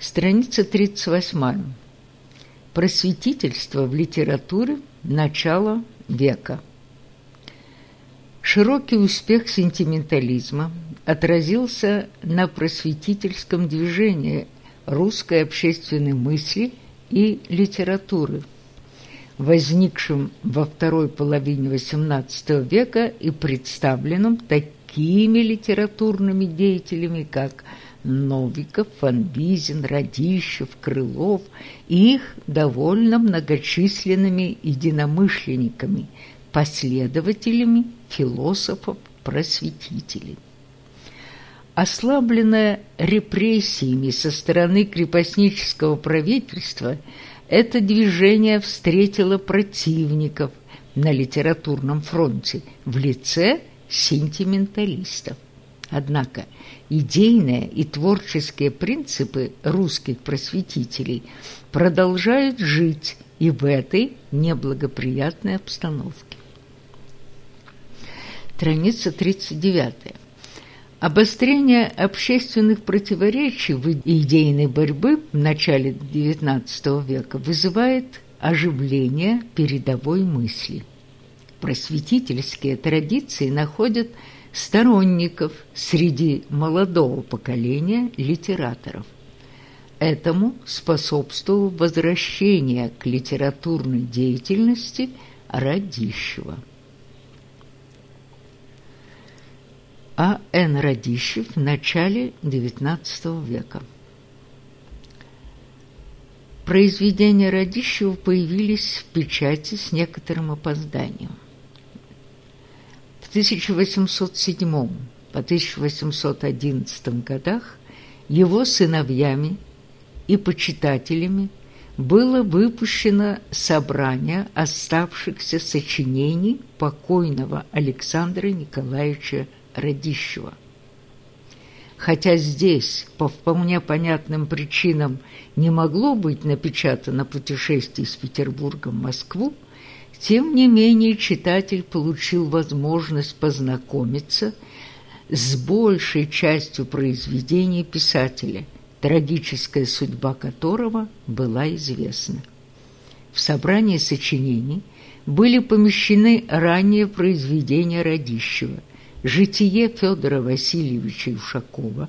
Страница 38. Просветительство в литературе начала века. Широкий успех сентиментализма отразился на просветительском движении русской общественной мысли и литературы, возникшем во второй половине XVIII века и представленном такими литературными деятелями, как Новиков, Фанвизин, Радищев, Крылов и их довольно многочисленными единомышленниками, последователями философов-просветителей. Ослабленная репрессиями со стороны крепостнического правительства, это движение встретило противников на литературном фронте в лице сентименталистов. Однако идейные и творческие принципы русских просветителей продолжают жить и в этой неблагоприятной обстановке. Страница 39. Обострение общественных противоречий в идейной борьбы в начале XIX века вызывает оживление передовой мысли. Просветительские традиции находят сторонников среди молодого поколения литераторов. Этому способствовало возвращение к литературной деятельности Радищева. А. Н. Радищев в начале XIX века. Произведения Радищева появились в печати с некоторым опозданием. В 1807 по 1811 годах его сыновьями и почитателями было выпущено собрание оставшихся сочинений покойного Александра Николаевича Радищева. Хотя здесь по вполне понятным причинам не могло быть напечатано путешествие из Петербурга в Москву, тем не менее читатель получил возможность познакомиться с большей частью произведений писателя, трагическая судьба которого была известна. В собрании сочинений были помещены ранее произведения Радищева, «Житие Федора Васильевича Ушакова»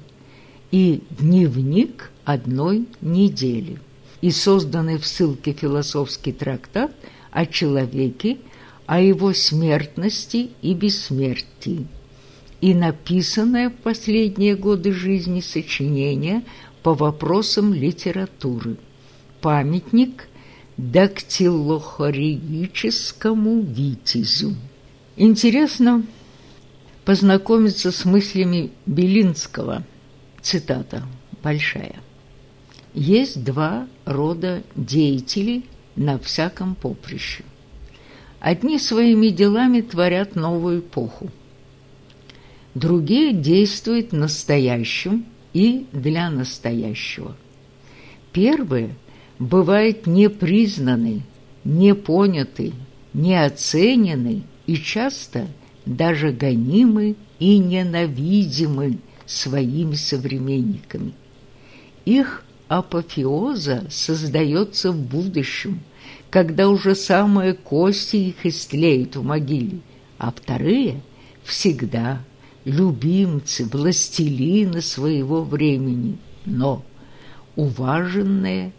и «Дневник одной недели» и созданный в ссылке философский трактат – о человеке, о его смертности и бессмертии, и написанное в последние годы жизни сочинение по вопросам литературы, памятник дактилохореическому витязю. Интересно познакомиться с мыслями Белинского, цитата большая. Есть два рода деятелей – на всяком поприще. Одни своими делами творят новую эпоху, другие действуют настоящим и для настоящего. Первые бывают непризнаны, непоняты, неоценены и часто даже гонимы и ненавидимы своими современниками. Их апофеоза создается в будущем, когда уже самые кости их истлеют в могиле, а вторые всегда любимцы, властелины своего времени, но уваженные,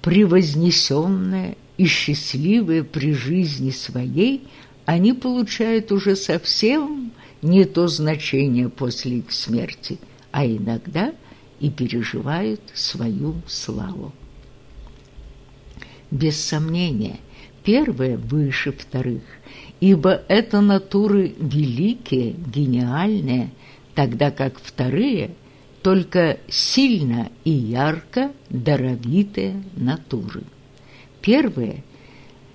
превознесенные и счастливые при жизни своей, они получают уже совсем не то значение после их смерти, а иногда и переживают свою славу. Без сомнения, первые выше вторых, ибо это натуры великие, гениальные, тогда как вторые только сильно и ярко даровитые натуры. Первые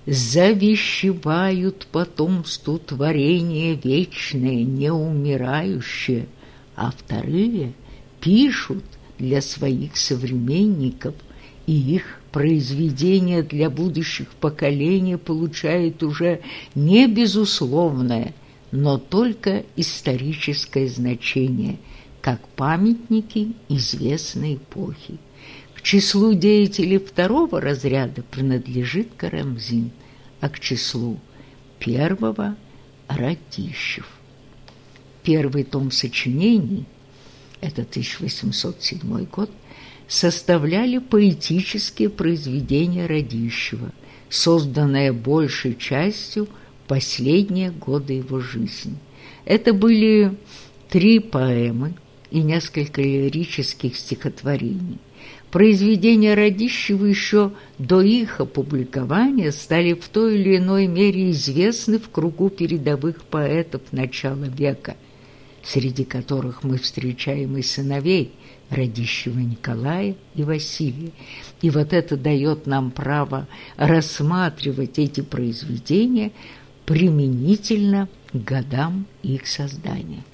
завещевают потомству творение вечное, неумирающее, а вторые пишут для своих современников – и их произведение для будущих поколений получает уже не безусловное, но только историческое значение, как памятники известной эпохи. К числу деятелей второго разряда принадлежит Карамзин, а к числу первого – Радищев. Первый том сочинений, это 1807 год, составляли поэтические произведения Радищева, созданные большей частью последние годы его жизни. Это были три поэмы и несколько лирических стихотворений. Произведения Радищева еще до их опубликования стали в той или иной мере известны в кругу передовых поэтов начала века, среди которых мы встречаем и сыновей Радищева Николая и Василия. И вот это дает нам право рассматривать эти произведения применительно к годам их создания.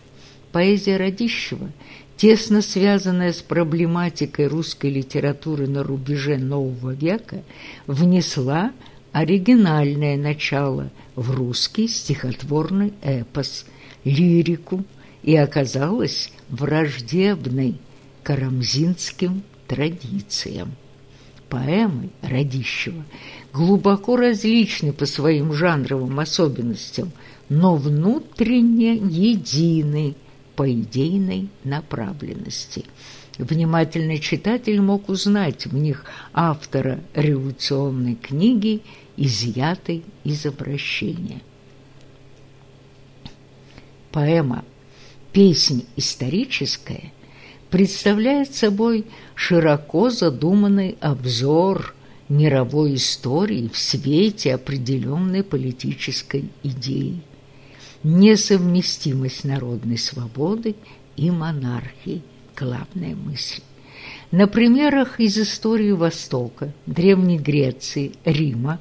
Поэзия Радищева тесно связанная с проблематикой русской литературы на рубеже нового века, внесла оригинальное начало в русский стихотворный эпос, лирику и оказалась враждебной карамзинским традициям. Поэмы Радищева глубоко различны по своим жанровым особенностям, но внутренне едины – по идейной направленности. Внимательный читатель мог узнать в них автора революционной книги, изъятой из обращения. Поэма «Песнь историческая» представляет собой широко задуманный обзор мировой истории в свете определенной политической идеи несовместимость народной свободы и монархии – главная мысль. На примерах из истории Востока, Древней Греции, Рима,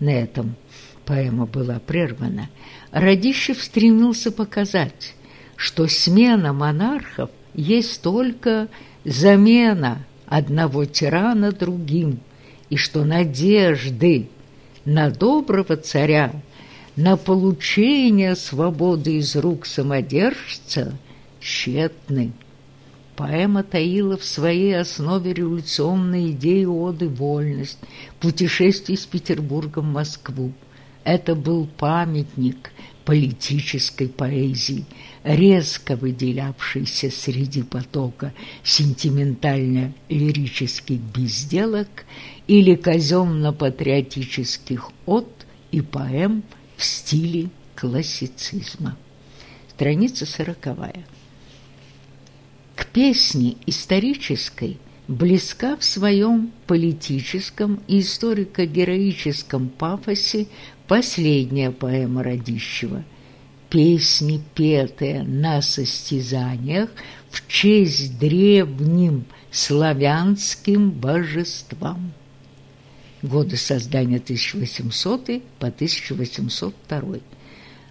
на этом поэма была прервана, Радищев стремился показать, что смена монархов есть только замена одного тирана другим, и что надежды на доброго царя на получение свободы из рук самодержца тщетны. Поэма таила в своей основе революционные идеи оды «Вольность», путешествий из Петербурга в Москву. Это был памятник политической поэзии, резко выделявшийся среди потока сентиментально-лирических безделок или казенно-патриотических от и поэм – в стиле классицизма. Страница сороковая. К песне исторической близка в своем политическом и историко-героическом пафосе последняя поэма Радищева «Песни, петые на состязаниях в честь древним славянским божествам» годы создания 1800 по 1802.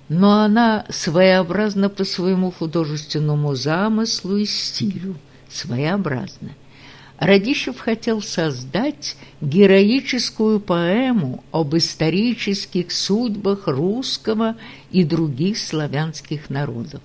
Но она своеобразна по своему художественному замыслу и стилю, своеобразна. Радищев хотел создать героическую поэму об исторических судьбах русского и других славянских народов.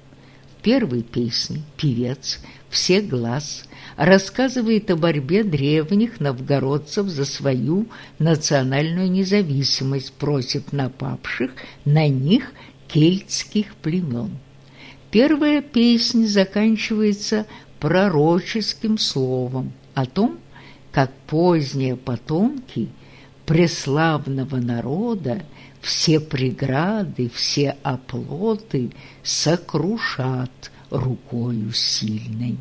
В первой песне певец «Все глаз» рассказывает о борьбе древних новгородцев за свою национальную независимость, просит напавших на них кельтских племен. Первая песня заканчивается пророческим словом о том, как поздние потомки преславного народа все преграды, все оплоты сокрушат рукою сильной.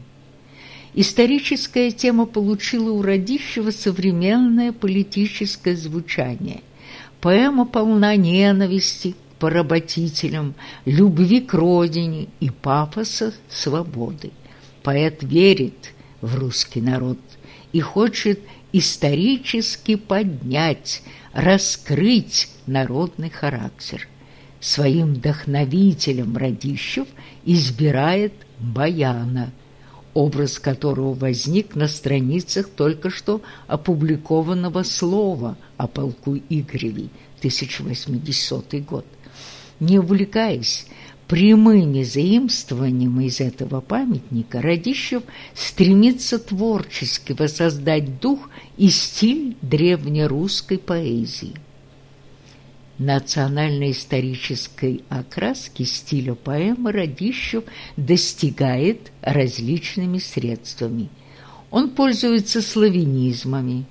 Историческая тема получила у Радищева современное политическое звучание. Поэма полна ненависти к поработителям, любви к родине и пафоса свободы. Поэт верит в русский народ и хочет исторически поднять, раскрыть народный характер. Своим вдохновителем Радищев избирает Баяна – образ которого возник на страницах только что опубликованного слова о полку Игореве, 1080 год. Не увлекаясь прямыми заимствованиями из этого памятника Радищев стремится творчески воссоздать дух и стиль древнерусской поэзии. Национально-исторической окраски стиля поэмы Радищев достигает различными средствами. Он пользуется славянизмами,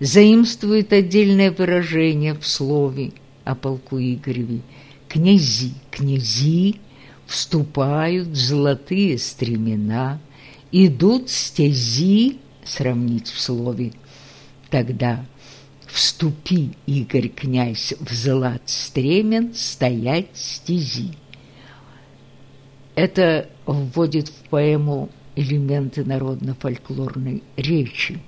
заимствует отдельное выражение в слове о полку Игореве – князи, князи вступают в золотые стремена, идут стези, сравнить в слове, тогда вступи, Игорь князь, в злат стремен, стоять стези. Это вводит в поэму элементы народно-фольклорной речи,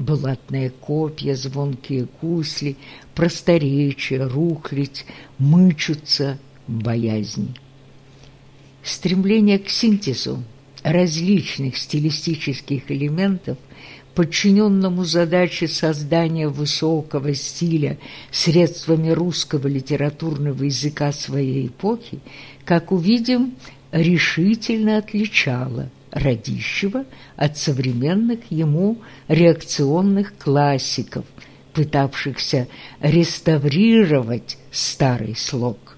Блатные копья, звонкие кусли, просторечие, рухлить, мычутся боязни. Стремление к синтезу различных стилистических элементов, подчиненному задаче создания высокого стиля средствами русского литературного языка своей эпохи, как увидим, решительно отличало – Радищева от современных ему реакционных классиков, пытавшихся реставрировать старый слог.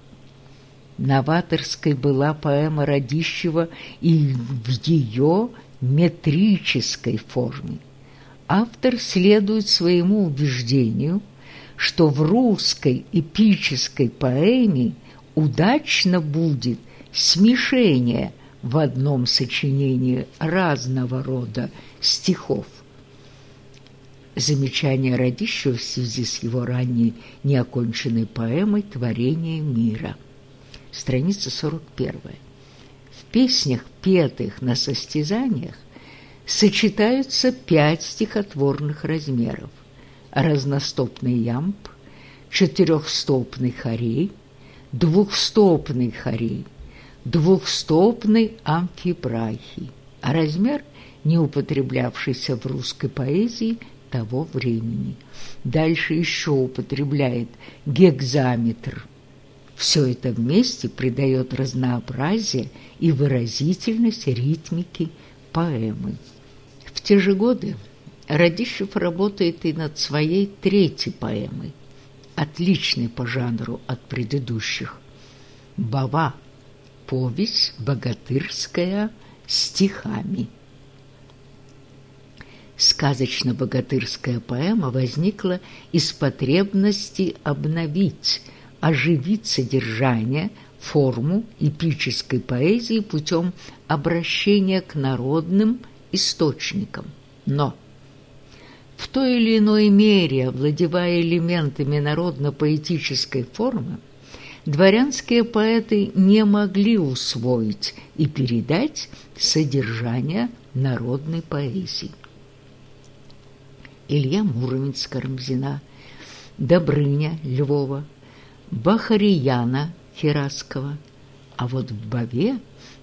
Новаторской была поэма Радищева и в ее метрической форме. Автор следует своему убеждению, что в русской эпической поэме удачно будет смешение – в одном сочинении разного рода стихов. Замечание Радищева в связи с его ранней неоконченной поэмой «Творение мира». Страница 41. В песнях, петых на состязаниях, сочетаются пять стихотворных размеров – разностопный ямб, четырехстопный хорей, двухстопный хорей, двухстопной амфибрахии, а размер, не употреблявшийся в русской поэзии того времени. Дальше еще употребляет гекзаметр. Все это вместе придает разнообразие и выразительность ритмики поэмы. В те же годы Радищев работает и над своей третьей поэмой, отличной по жанру от предыдущих «Бава» повесть богатырская стихами. Сказочно-богатырская поэма возникла из потребности обновить, оживить содержание, форму эпической поэзии путем обращения к народным источникам. Но в той или иной мере, овладевая элементами народно-поэтической формы, дворянские поэты не могли усвоить и передать содержание народной поэзии. Илья Муромец Карамзина, Добрыня Львова, Бахарияна Хераскова, а вот в Баве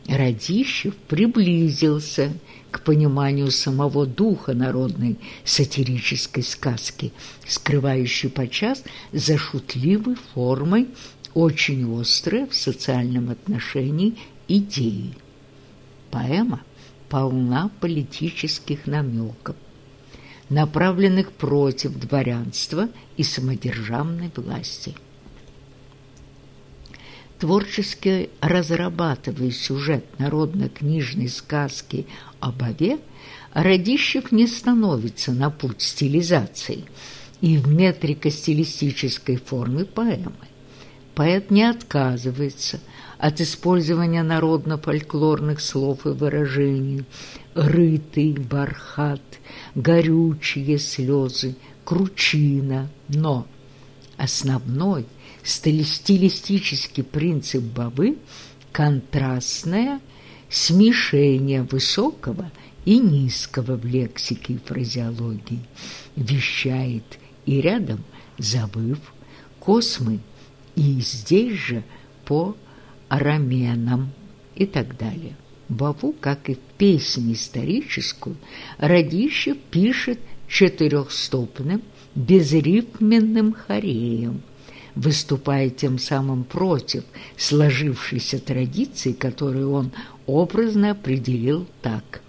Радищев приблизился к пониманию самого духа народной сатирической сказки, скрывающей подчас за шутливой формой очень острые в социальном отношении идеи. Поэма полна политических намеков, направленных против дворянства и самодержавной власти. Творчески разрабатывая сюжет народно-книжной сказки об Ове, Радищев не становится на путь стилизации и в метрико-стилистической форме поэмы поэт не отказывается от использования народно-фольклорных слов и выражений. «рытый бархат», «горючие слезы», «кручина», но основной стилистический принцип Бабы – контрастное смешение высокого и низкого в лексике и фразеологии, вещает и рядом, забыв, космы и здесь же по араменам и так далее. Баву, как и в песне историческую, Радищев пишет четырехстопным, безрифменным хореем, выступая тем самым против сложившейся традиции, которую он образно определил так.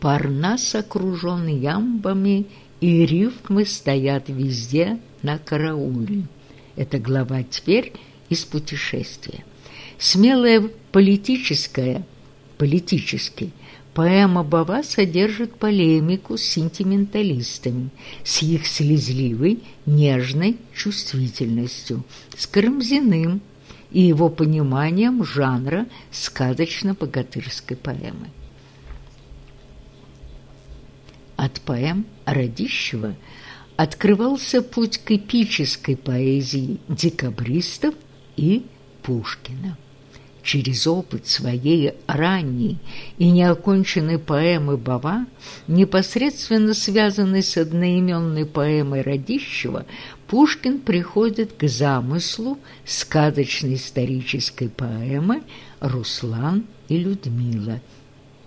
Парнас окружен ямбами, и рифмы стоят везде на карауле. Это глава «Тверь» из путешествия. Смелая политическая, политический, поэма Бава содержит полемику с сентименталистами, с их слезливой, нежной чувствительностью, с Карамзиным и его пониманием жанра сказочно-богатырской поэмы. От поэм Радищева открывался путь к эпической поэзии декабристов и Пушкина. Через опыт своей ранней и неоконченной поэмы Бава, непосредственно связанной с одноименной поэмой Радищева, Пушкин приходит к замыслу сказочной исторической поэмы «Руслан и Людмила»,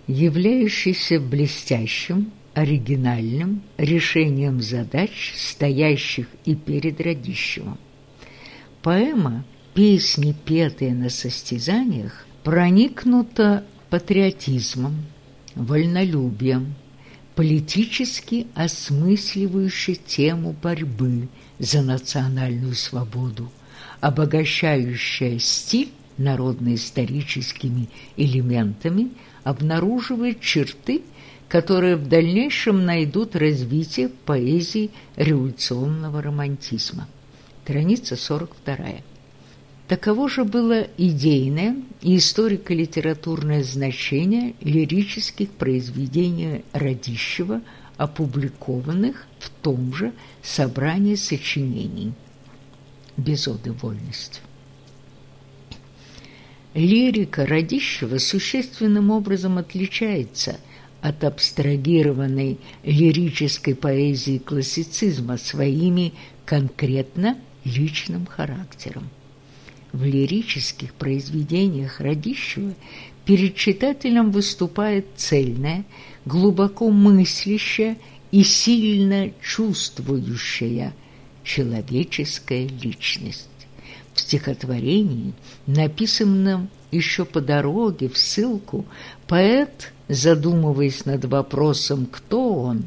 являющейся блестящим оригинальным решением задач, стоящих и перед Радищевым. Поэма «Песни, петые на состязаниях» проникнута патриотизмом, вольнолюбием, политически осмысливающей тему борьбы за национальную свободу, обогащающая стиль народно-историческими элементами, обнаруживает черты – которые в дальнейшем найдут развитие в поэзии революционного романтизма. Страница 42. Таково же было идейное и историко-литературное значение лирических произведений Радищева, опубликованных в том же собрании сочинений «Без оды вольности». Лирика Радищева существенным образом отличается от абстрагированной лирической поэзии классицизма своими конкретно личным характером. В лирических произведениях Радищева перед читателем выступает цельная, глубоко мыслящая и сильно чувствующая человеческая личность. В стихотворении, написанном еще по дороге в ссылку, поэт – задумываясь над вопросом, кто он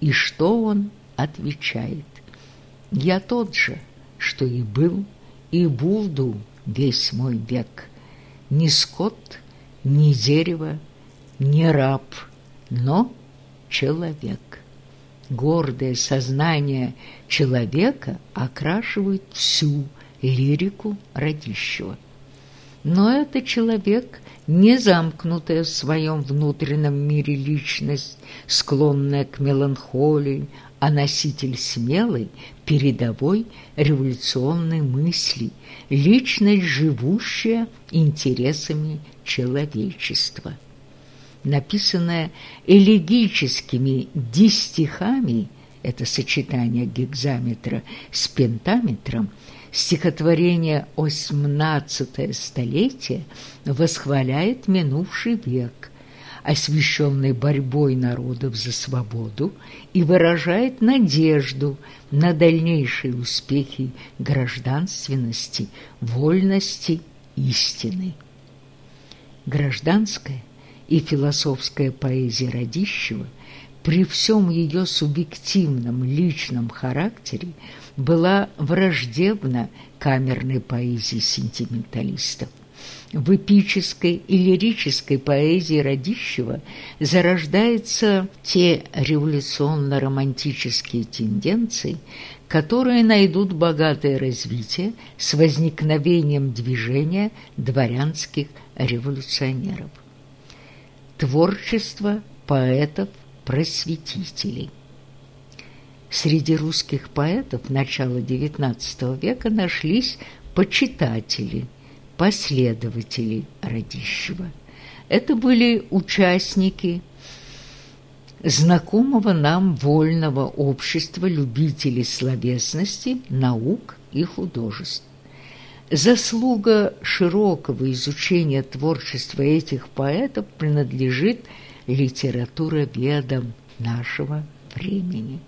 и что он, отвечает. «Я тот же, что и был, и буду весь мой век. Ни скот, ни дерево, ни раб, но человек». Гордое сознание человека окрашивает всю лирику Радищева. Но это человек – не замкнутая в своем внутреннем мире личность, склонная к меланхолии, а носитель смелой, передовой революционной мысли, личность, живущая интересами человечества. Написанная элегическими дистихами, это сочетание гекзаметра с пентаметром – Стихотворение «Осьмнадцатое столетие» восхваляет минувший век, освященный борьбой народов за свободу, и выражает надежду на дальнейшие успехи гражданственности, вольности, истины. Гражданская и философская поэзия Радищева при всем ее субъективном личном характере была враждебна камерной поэзии сентименталистов. В эпической и лирической поэзии Радищева зарождаются те революционно-романтические тенденции, которые найдут богатое развитие с возникновением движения дворянских революционеров. Творчество поэтов-просветителей – Среди русских поэтов начала XIX века нашлись почитатели, последователи Радищева. Это были участники знакомого нам вольного общества любителей словесности, наук и художеств. Заслуга широкого изучения творчества этих поэтов принадлежит литературоведам нашего времени.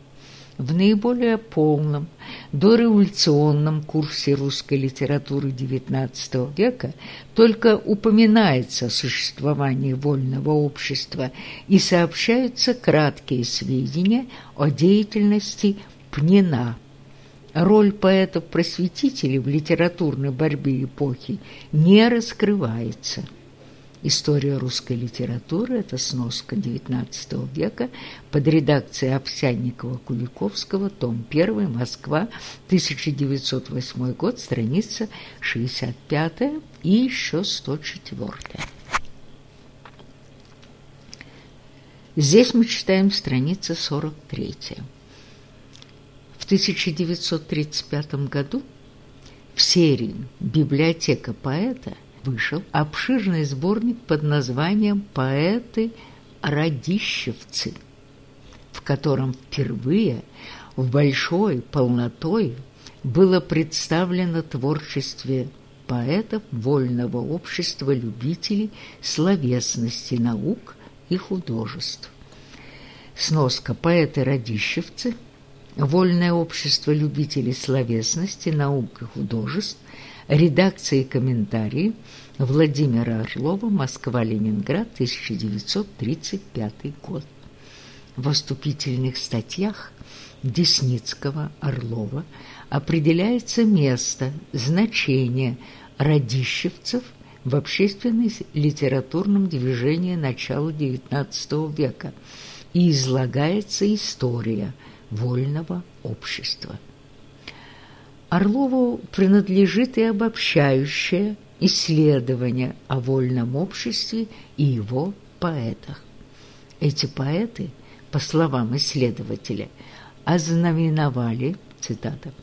В наиболее полном дореволюционном курсе русской литературы XIX века только упоминается о существовании вольного общества и сообщаются краткие сведения о деятельности Пнина. Роль поэтов-просветителей в литературной борьбе эпохи не раскрывается – История русской литературы – это сноска XIX века под редакцией Овсянникова-Куликовского, том 1, Москва, 1908 год, страница 65 и еще 104. Здесь мы читаем страница 43. В 1935 году в серии «Библиотека поэта» вышел обширный сборник под названием «Поэты-радищевцы», в котором впервые в большой полнотой было представлено творчестве поэтов вольного общества любителей словесности, наук и художеств. Сноска «Поэты-радищевцы», Вольное общество любителей словесности, наук и художеств Редакции и комментарии Владимира Орлова, Москва-Ленинград, 1935 год. В вступительных статьях Десницкого, Орлова определяется место, значение радищевцев в общественно-литературном движении начала XIX века и излагается история вольного общества. Орлову принадлежит и обобщающее исследование о вольном обществе и его поэтах. Эти поэты, по словам исследователя, ознаменовали, цитата,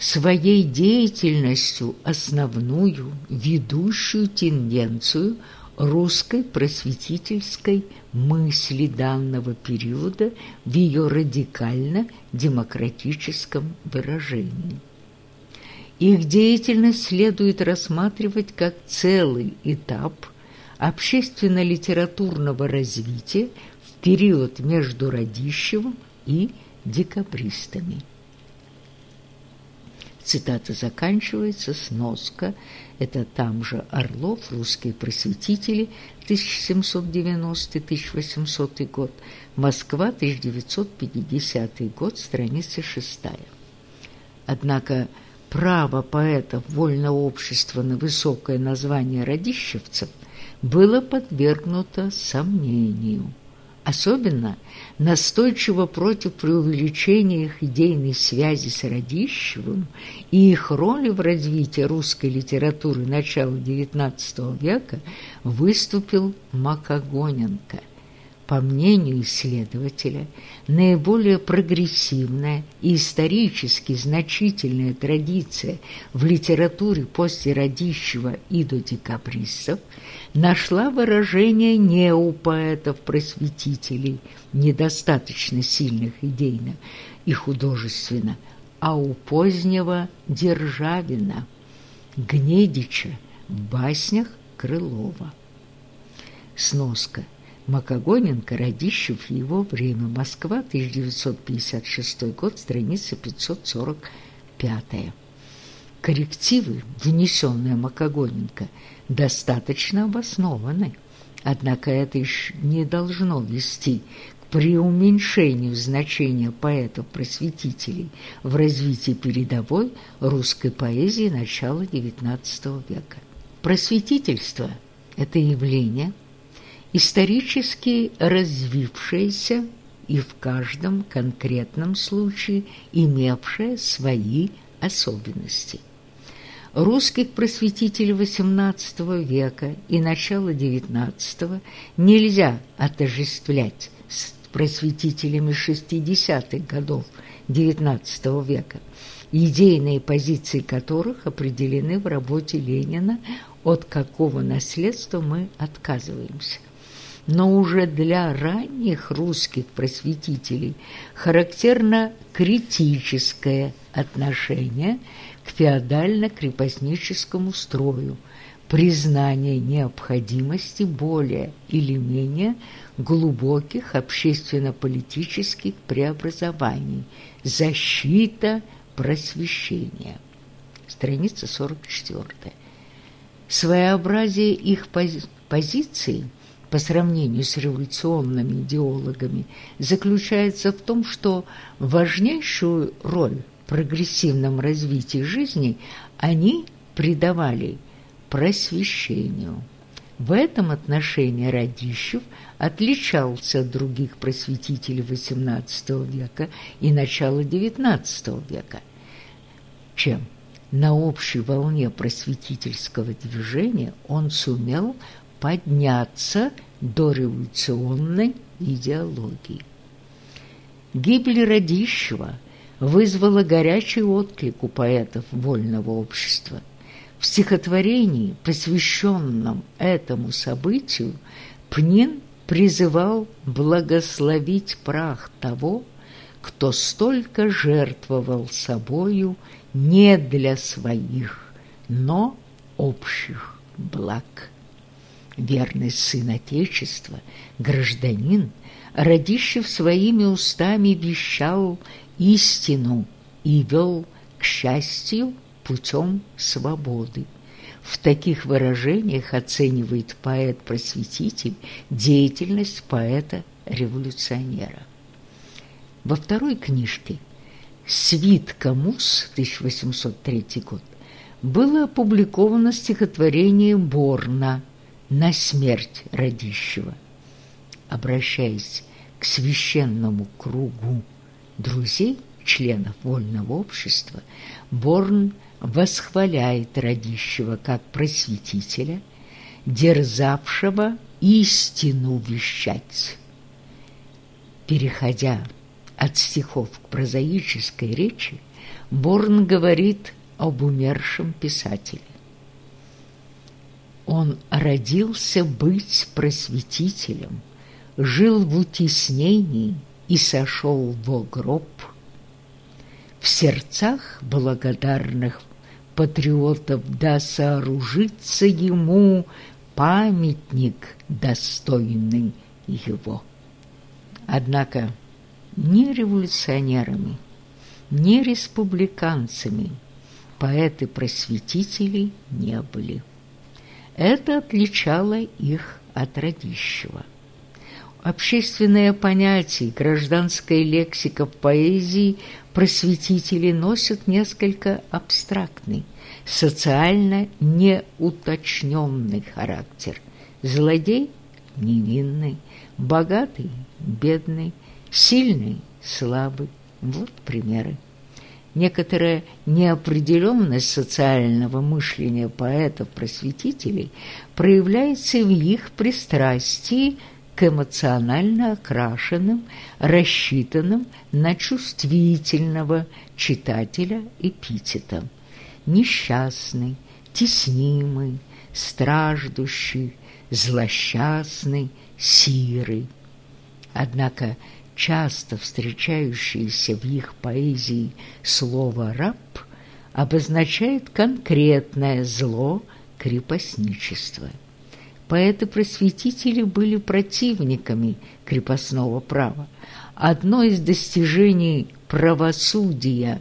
своей деятельностью основную ведущую тенденцию русской просветительской мысли данного периода в ее радикально-демократическом выражении. Их деятельность следует рассматривать как целый этап общественно-литературного развития в период между Радищевым и декабристами. Цитата заканчивается, сноска. Это там же Орлов, русские просветители, 1790-1800 год, Москва, 1950 год, страница 6. Однако право поэтов вольного общества на высокое название радищевцев было подвергнуто сомнению. Особенно настойчиво против преувеличения их идейной связи с Радищевым и их роли в развитии русской литературы начала XIX века выступил Макогоненко – по мнению исследователя, наиболее прогрессивная и исторически значительная традиция в литературе после Радищева и до декабристов нашла выражение не у поэтов-просветителей, недостаточно сильных идейно и художественно, а у позднего Державина, Гнедича в баснях Крылова. Сноска – Макогоненко, Радищев его время. Москва, 1956 год, страница 545. Коррективы, внесенные Макогоненко, достаточно обоснованы. Однако это еще не должно вести к преуменьшению значения поэтов-просветителей в развитии передовой русской поэзии начала XIX века. Просветительство – это явление – исторически развившееся и в каждом конкретном случае имевшее свои особенности. Русских просветителей XVIII века и начала XIX нельзя отождествлять с просветителями 60-х годов XIX века, идейные позиции которых определены в работе Ленина «От какого наследства мы отказываемся» но уже для ранних русских просветителей характерно критическое отношение к феодально-крепостническому строю, признание необходимости более или менее глубоких общественно-политических преобразований, защита просвещения. Страница 44. Своеобразие их пози позиции по сравнению с революционными идеологами заключается в том, что важнейшую роль в прогрессивном развитии жизни они придавали просвещению. В этом отношении Радищев отличался от других просветителей XVIII века и начала XIX века, чем на общей волне просветительского движения он сумел подняться до революционной идеологии. Гибель Радищева вызвала горячий отклик у поэтов вольного общества – в стихотворении, посвященном этому событию, Пнин призывал благословить прах того, кто столько жертвовал собою не для своих, но общих благ. Верный сын Отечества, гражданин, Радищев своими устами вещал истину и вел к счастью путем свободы. В таких выражениях оценивает поэт-просветитель деятельность поэта-революционера. Во второй книжке «Свитка Мус» 1803 год было опубликовано стихотворение Борна «На смерть Радищева». Обращаясь к священному кругу друзей, членов вольного общества, Борн – восхваляет Радищева как просветителя, дерзавшего истину вещать. Переходя от стихов к прозаической речи, Борн говорит об умершем писателе. Он родился быть просветителем, жил в утеснении и сошел во гроб. В сердцах благодарных патриотов, да сооружится ему памятник, достойный его. Однако ни революционерами, ни республиканцами поэты-просветители не были. Это отличало их от Радищева. Общественное понятие, гражданская лексика в поэзии просветители носят несколько абстрактный, социально неуточненный характер. Злодей – невинный, богатый – бедный, сильный – слабый. Вот примеры. Некоторая неопределенность социального мышления поэтов-просветителей проявляется в их пристрастии к эмоционально окрашенным, рассчитанным на чувствительного читателя эпитетам. Несчастный, теснимый, страждущий, злосчастный, сирый. Однако часто встречающееся в их поэзии слово «раб» обозначает конкретное зло крепостничества. Поэты-просветители были противниками крепостного права. Одно из достижений правосудия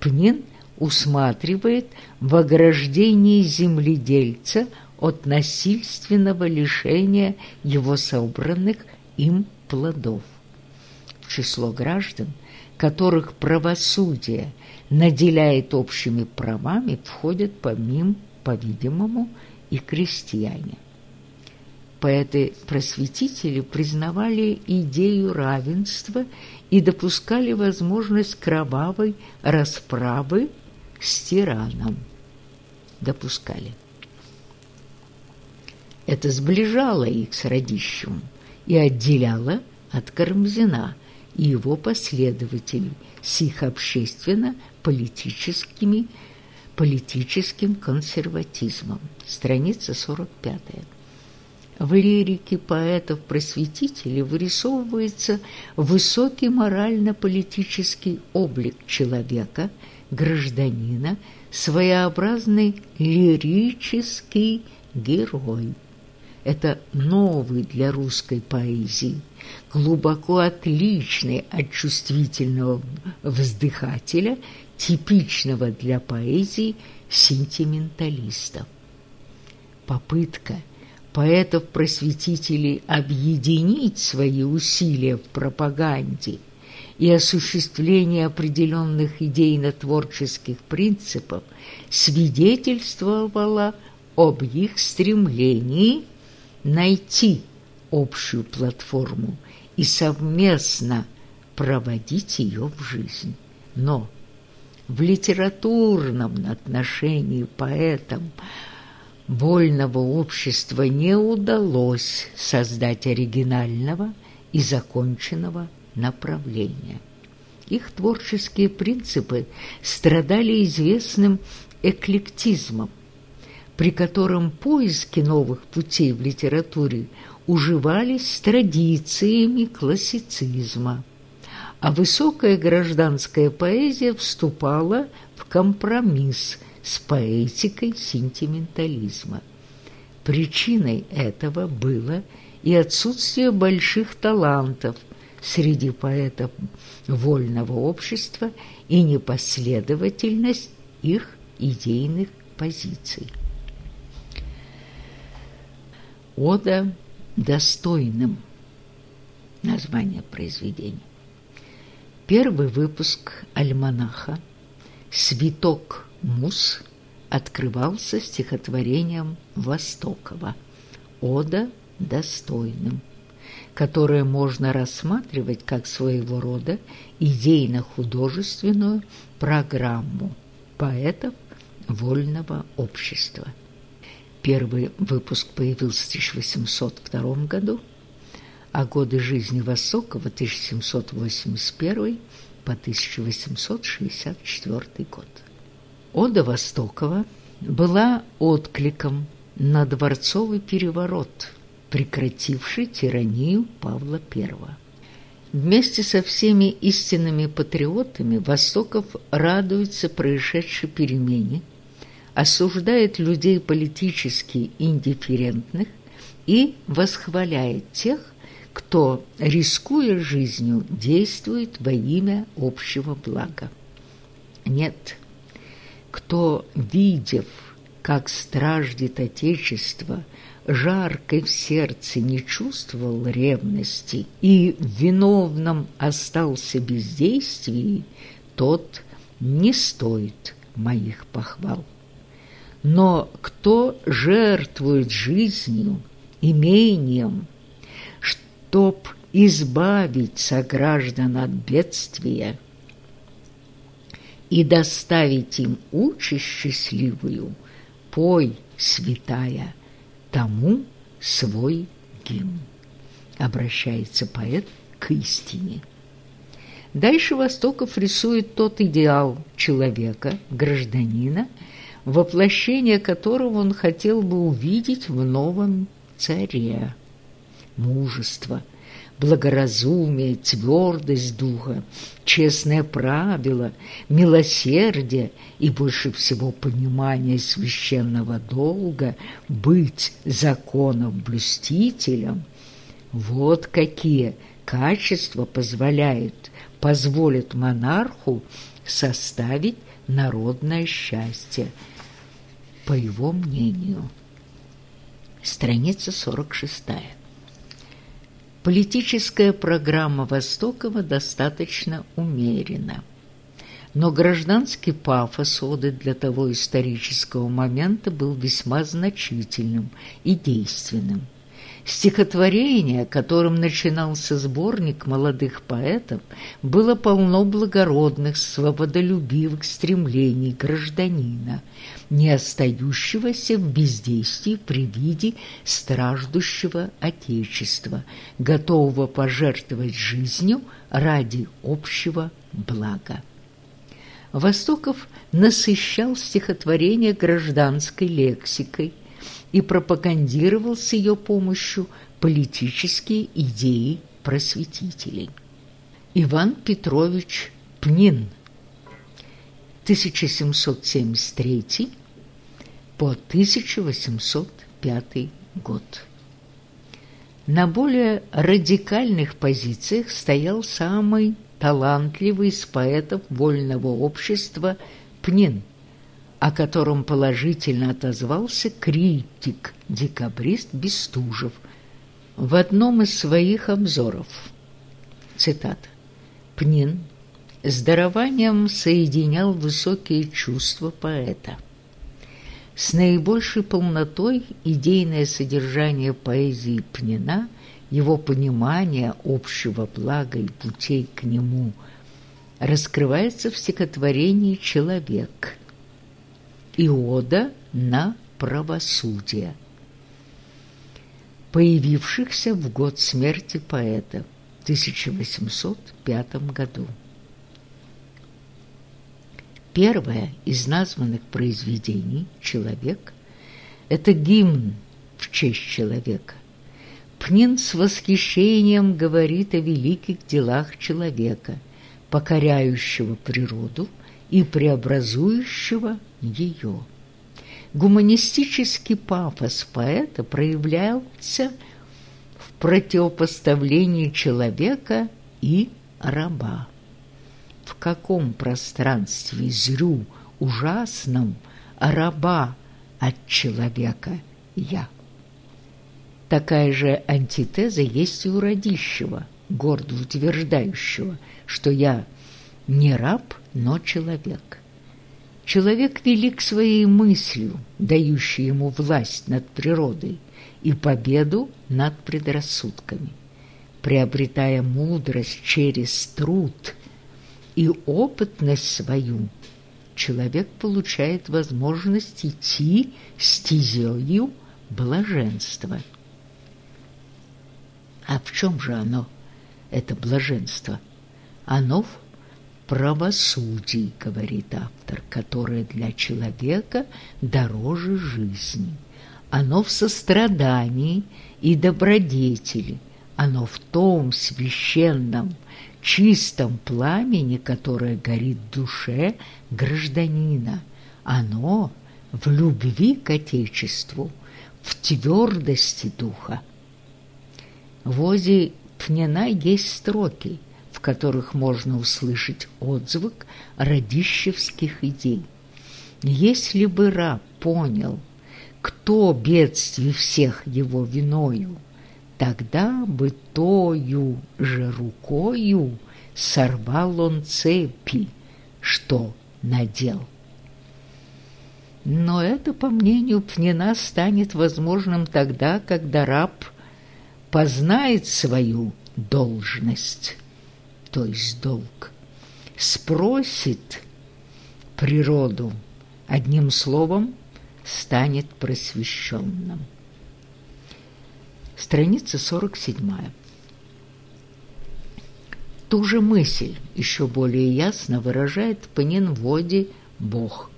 Пнин усматривает в ограждении земледельца от насильственного лишения его собранных им плодов. В число граждан, которых правосудие наделяет общими правами, входят помимо, по-видимому, и крестьяне поэты-просветители признавали идею равенства и допускали возможность кровавой расправы с тираном. Допускали. Это сближало их с Радищевым и отделяло от Карамзина и его последователей с их общественно-политическими политическим консерватизмом. Страница 45. В лирике поэтов-просветителей вырисовывается высокий морально-политический облик человека, гражданина, своеобразный лирический герой. Это новый для русской поэзии, глубоко отличный от чувствительного вздыхателя, типичного для поэзии сентименталистов. Попытка поэтов-просветителей объединить свои усилия в пропаганде и осуществлении определенных идейно-творческих принципов свидетельствовала об их стремлении найти общую платформу и совместно проводить ее в жизнь. Но в литературном отношении поэтам вольного общества не удалось создать оригинального и законченного направления. Их творческие принципы страдали известным эклектизмом, при котором поиски новых путей в литературе уживались с традициями классицизма, а высокая гражданская поэзия вступала в компромисс с поэтикой сентиментализма. Причиной этого было и отсутствие больших талантов среди поэтов вольного общества и непоследовательность их идейных позиций. Ода достойным. Название произведения. Первый выпуск альманаха «Свиток мус» открывался стихотворением Востокова «Ода достойным», которое можно рассматривать как своего рода идейно-художественную программу поэтов вольного общества. Первый выпуск появился в 1802 году, а годы жизни Высокого 1781 по 1864 год. Ода Востокова была откликом на дворцовый переворот, прекративший тиранию Павла I. Вместе со всеми истинными патриотами Востоков радуется происшедшей перемене – осуждает людей политически индифферентных и восхваляет тех, кто, рискуя жизнью, действует во имя общего блага. Нет, кто, видев, как страждет Отечество, жаркой в сердце не чувствовал ревности и в виновном остался бездействии, тот не стоит моих похвал. Но кто жертвует жизнью, имением, чтоб избавить сограждан от бедствия и доставить им участь счастливую, пой, святая, тому свой гимн. Обращается поэт к истине. Дальше Востоков рисует тот идеал человека, гражданина, воплощение которого он хотел бы увидеть в новом царе. Мужество, благоразумие, твердость духа, честное правило, милосердие и больше всего понимание священного долга быть законом блюстителем – вот какие качества позволяют, позволят монарху составить народное счастье – по его мнению. Страница 46. Политическая программа Востокова достаточно умерена. Но гражданский пафос Оды для того исторического момента был весьма значительным и действенным. Стихотворение, которым начинался сборник молодых поэтов, было полно благородных, свободолюбивых стремлений гражданина, не остающегося в бездействии при виде страждущего Отечества, готового пожертвовать жизнью ради общего блага. Востоков насыщал стихотворение гражданской лексикой, и пропагандировал с ее помощью политические идеи просветителей. Иван Петрович Пнин 1773 по 1850 1905 год. На более радикальных позициях стоял самый талантливый из поэтов вольного общества Пнин, о котором положительно отозвался критик-декабрист Бестужев в одном из своих обзоров. Цитата. «Пнин с дарованием соединял высокие чувства поэта. С наибольшей полнотой идейное содержание поэзии Пнина, его понимание общего блага и путей к нему раскрывается в стихотворении «Человек» и ода на правосудие, появившихся в год смерти поэта в 1805 году. Первое из названных произведений «Человек» – это гимн в честь человека. Пнин с восхищением говорит о великих делах человека, покоряющего природу и преобразующего ее. Гуманистический пафос поэта проявлялся в противопоставлении человека и раба в каком пространстве зрю ужасном раба от человека я. Такая же антитеза есть и у Радищева, гордо утверждающего, что я не раб, но человек. Человек велик своей мыслью, дающей ему власть над природой и победу над предрассудками. Приобретая мудрость через труд и опытность свою, человек получает возможность идти стезею блаженства. А в чем же оно, это блаженство? Оно в правосудии, говорит автор, которое для человека дороже жизни. Оно в сострадании и добродетели, оно в том священном чистом пламени, которое горит в душе гражданина. Оно в любви к Отечеству, в твердости духа. В Озе Пнина есть строки, в которых можно услышать отзвук радищевских идей. Если бы раб понял, кто бедствий всех его виною, Тогда бы тою же рукою сорвал он цепи, что надел. Но это, по мнению Пнина, станет возможным тогда, когда раб познает свою должность, то есть долг, спросит природу, одним словом, станет просвещенным. Страница 47. Ту же мысль еще более ясно выражает Панин воде «Бог».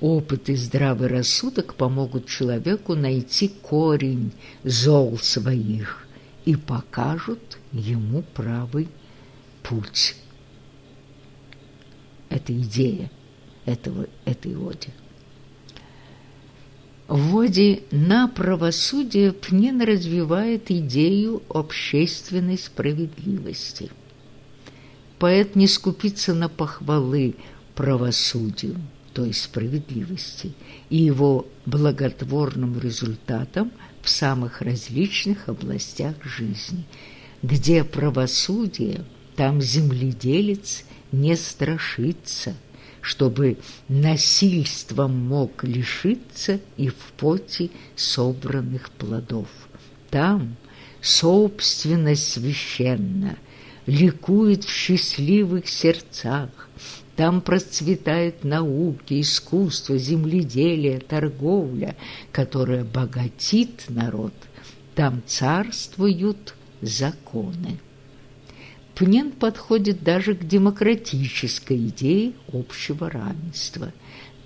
Опыт и здравый рассудок помогут человеку найти корень зол своих и покажут ему правый путь. Это идея этого, этой оде. В воде на правосудие Пнин развивает идею общественной справедливости. Поэт не скупится на похвалы правосудию, то есть справедливости, и его благотворным результатам в самых различных областях жизни. Где правосудие, там земледелец не страшится – чтобы насильством мог лишиться и в поте собранных плодов. Там собственность священна, ликует в счастливых сердцах, там процветают науки, искусство, земледелие, торговля, которая богатит народ. Там царствуют законы. Пнин подходит даже к демократической идее общего равенства.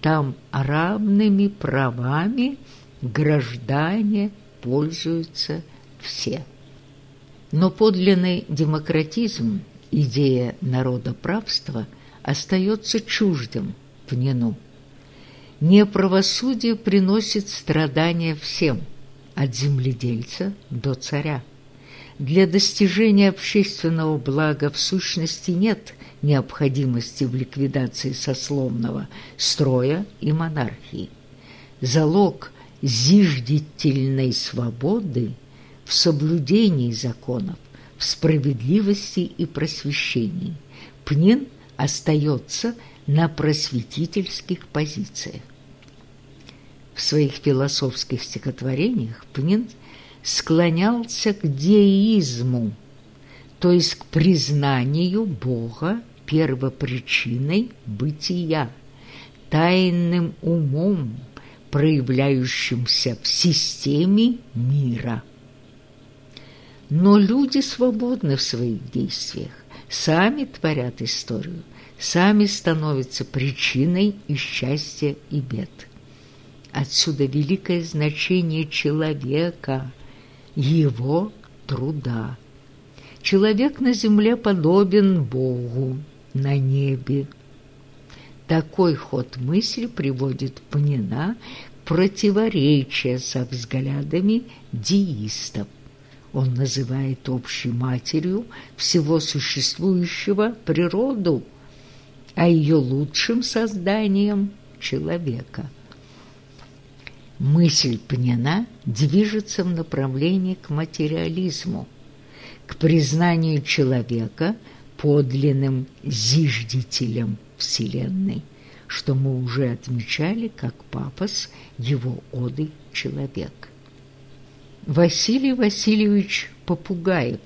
Там равными правами граждане пользуются все. Но подлинный демократизм, идея народоправства, остается чуждым Пнину. Неправосудие приносит страдания всем, от земледельца до царя. Для достижения общественного блага в сущности нет необходимости в ликвидации сословного строя и монархии. Залог зиждительной свободы в соблюдении законов, в справедливости и просвещении. Пнин остается на просветительских позициях. В своих философских стихотворениях Пнин склонялся к деизму, то есть к признанию Бога первопричиной бытия, тайным умом, проявляющимся в системе мира. Но люди свободны в своих действиях, сами творят историю, сами становятся причиной и счастья, и бед. Отсюда великое значение человека, его труда. Человек на земле подобен Богу на небе. Такой ход мысли приводит Пнина к противоречию со взглядами деистов. Он называет общей матерью всего существующего природу, а ее лучшим созданием – человека. Мысль Пнина движется в направлении к материализму, к признанию человека подлинным зиждителем Вселенной, что мы уже отмечали как папас его оды «Человек». Василий Васильевич Попугаев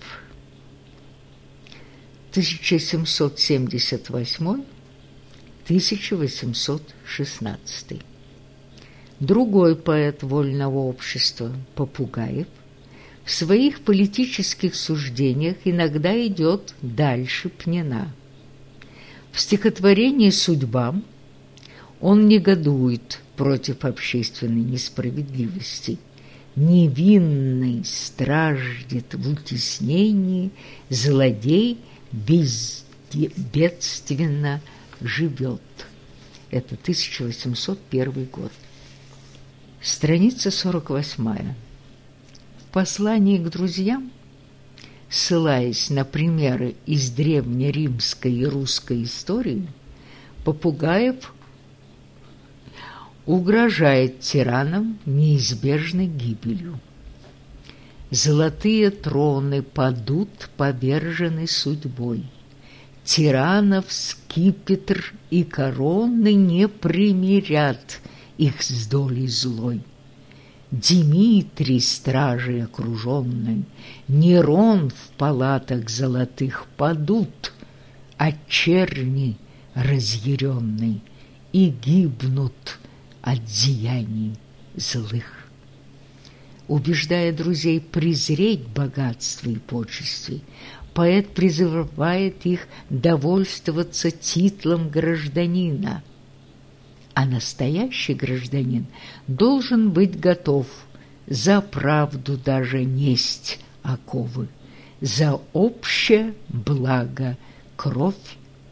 1778-1816 Другой поэт вольного общества Попугаев в своих политических суждениях иногда идет дальше Пнина. В стихотворении «Судьба» он негодует против общественной несправедливости – невинный страждет в утеснении, злодей безбедственно живет. Это 1801 год. Страница 48. В послании к друзьям, ссылаясь на примеры из древнеримской и русской истории, Попугаев угрожает тиранам неизбежной гибелью. Золотые троны падут, повержены судьбой. Тиранов скипетр и короны не примирят их с долей злой. Димитрий стражей окруженный, Нерон в палатах золотых падут, А черни разъяренный и гибнут от деяний злых. Убеждая друзей презреть богатство и почести, поэт призывает их довольствоваться титлом гражданина, а настоящий гражданин должен быть готов за правду даже несть оковы, за общее благо кровь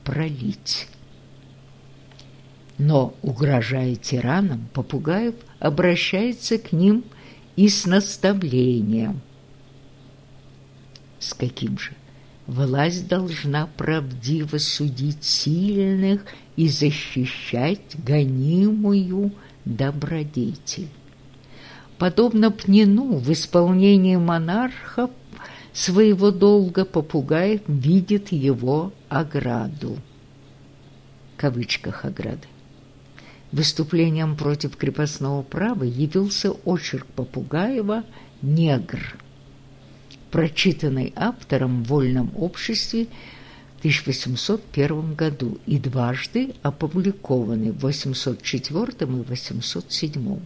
пролить. Но, угрожая тиранам, Попугаев обращается к ним и с наставлением. С каким же? Власть должна правдиво судить сильных и защищать гонимую добродетель. Подобно Пнину в исполнении монарха своего долга Попугаев видит его ограду. Кавычках ограды. Выступлением против крепостного права явился очерк Попугаева «Негр», прочитанный автором в «Вольном обществе» в 1801 году и дважды опубликованный в 804 и 807.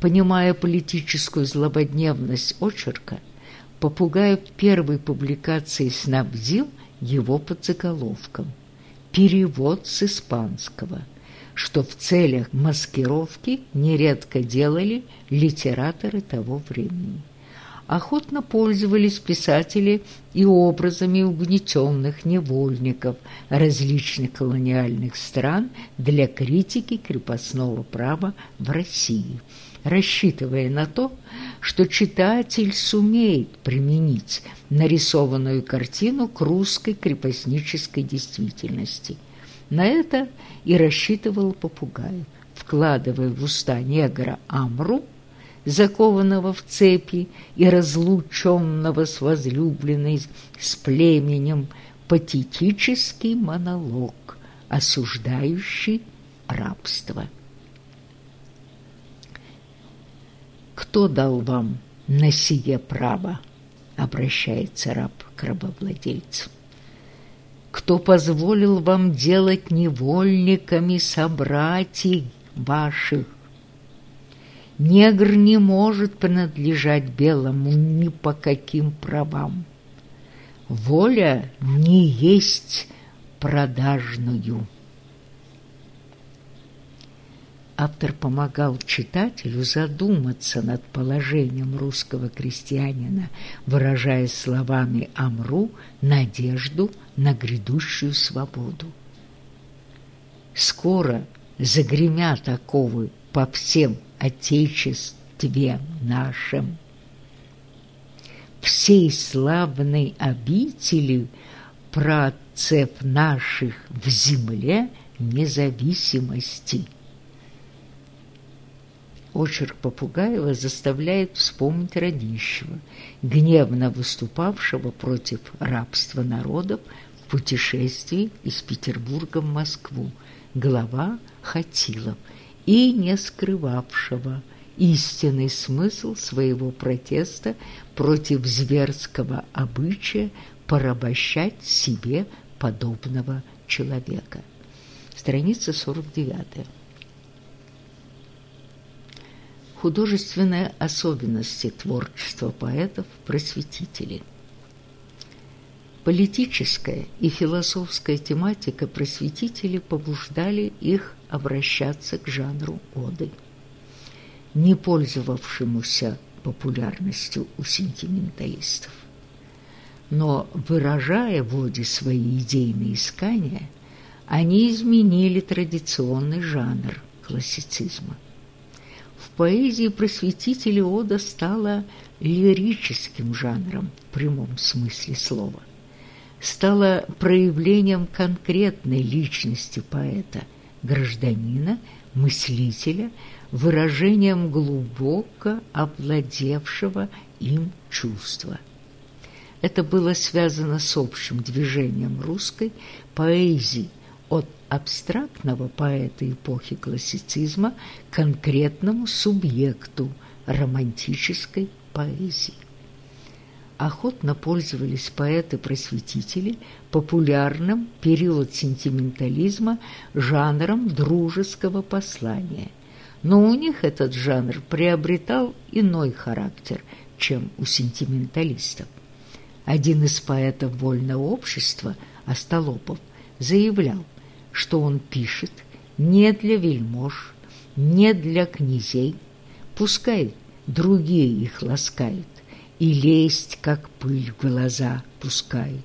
Понимая политическую злободневность очерка, Попугаев первой публикацией снабдил его подзаголовком «Перевод с испанского», что в целях маскировки нередко делали литераторы того времени. Охотно пользовались писатели и образами угнетенных невольников различных колониальных стран для критики крепостного права в России, рассчитывая на то, что читатель сумеет применить нарисованную картину к русской крепостнической действительности. На это и рассчитывал Попугаев, вкладывая в уста негра Амру – закованного в цепи и разлученного с возлюбленной с племенем, патетический монолог, осуждающий рабство. «Кто дал вам на сие право?» — обращается раб к рабовладельцу. «Кто позволил вам делать невольниками собратьей ваших?» Негр не может принадлежать белому ни по каким правам. Воля не есть продажную. Автор помогал читателю задуматься над положением русского крестьянина, выражая словами Амру надежду на грядущую свободу. Скоро загремят оковы по всем Отечестве нашем. Всей славной обители працев наших в земле независимости. Очерк Попугаева заставляет вспомнить Радищева, гневно выступавшего против рабства народов в путешествии из Петербурга в Москву, глава Хатилов – и не скрывавшего истинный смысл своего протеста против зверского обычая порабощать себе подобного человека. Страница 49. Художественные особенности творчества поэтов-просветителей. Политическая и философская тематика просветителей побуждали их обращаться к жанру оды, не пользовавшемуся популярностью у сентименталистов. Но, выражая в оде свои идейные искания, они изменили традиционный жанр классицизма. В поэзии просветителей ода стала лирическим жанром в прямом смысле слова стало проявлением конкретной личности поэта, гражданина, мыслителя, выражением глубоко овладевшего им чувства. Это было связано с общим движением русской поэзии от абстрактного поэта эпохи классицизма к конкретному субъекту романтической поэзии охотно пользовались поэты-просветители популярным период сентиментализма жанром дружеского послания. Но у них этот жанр приобретал иной характер, чем у сентименталистов. Один из поэтов вольного общества, Остолопов, заявлял, что он пишет не для вельмож, не для князей, пускай другие их ласкают, и лесть, как пыль в глаза пускает.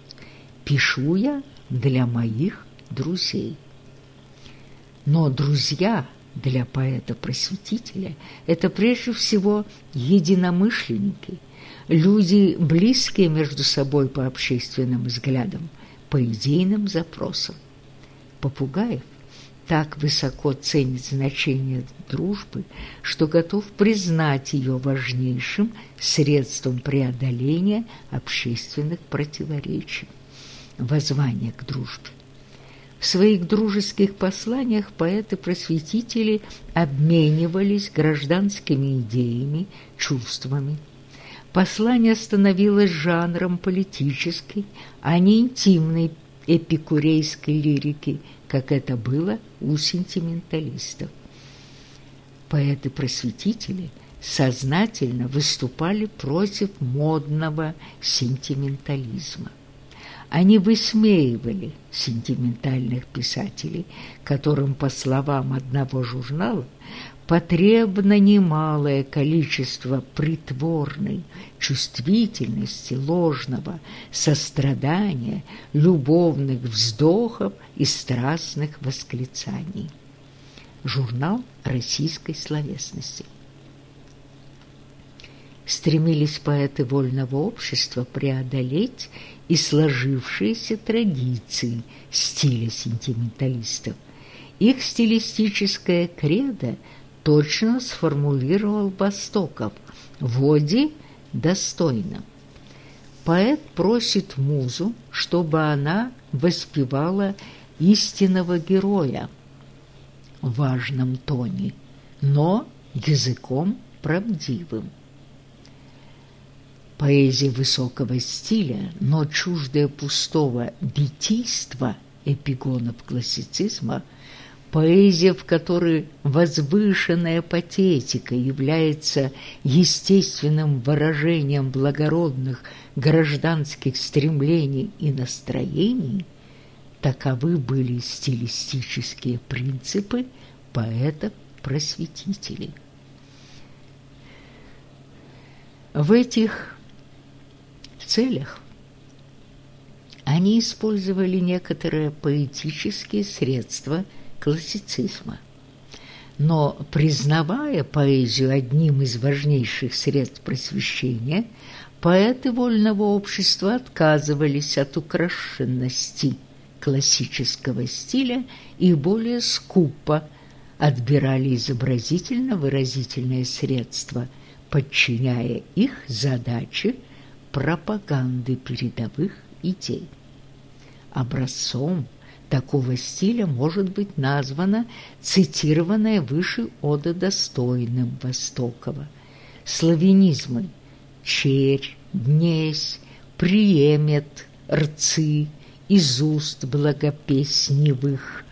Пишу я для моих друзей. Но друзья для поэта-просветителя – это прежде всего единомышленники, люди, близкие между собой по общественным взглядам, по идейным запросам. Попугаев так высоко ценит значение дружбы, что готов признать ее важнейшим средством преодоления общественных противоречий. Воззвание к дружбе. В своих дружеских посланиях поэты-просветители обменивались гражданскими идеями, чувствами. Послание становилось жанром политической, а не интимной эпикурейской лирики – как это было у сентименталистов. Поэты-просветители сознательно выступали против модного сентиментализма. Они высмеивали сентиментальных писателей, которым, по словам одного журнала, потребно немалое количество притворной чувствительности, ложного сострадания, любовных вздохов и страстных восклицаний. Журнал российской словесности. Стремились поэты вольного общества преодолеть и сложившиеся традиции стиля сентименталистов. Их стилистическое кредо точно сформулировал Востоков «Води достойно». Поэт просит музу, чтобы она воспевала истинного героя в важном тоне, но языком правдивым. Поэзия высокого стиля, но чуждая пустого витийства эпигонов классицизма – Поэзия, в которой возвышенная патетика является естественным выражением благородных гражданских стремлений и настроений, таковы были стилистические принципы поэтов-просветителей. В этих целях они использовали некоторые поэтические средства – классицизма. Но, признавая поэзию одним из важнейших средств просвещения, поэты вольного общества отказывались от украшенности классического стиля и более скупо отбирали изобразительно-выразительные средства, подчиняя их задаче пропаганды передовых идей. Образцом такого стиля может быть названа цитированная выше ода достойным Востокова. Славянизмы «черь», «днесь», «приемет», «рцы», «из уст благопесневых»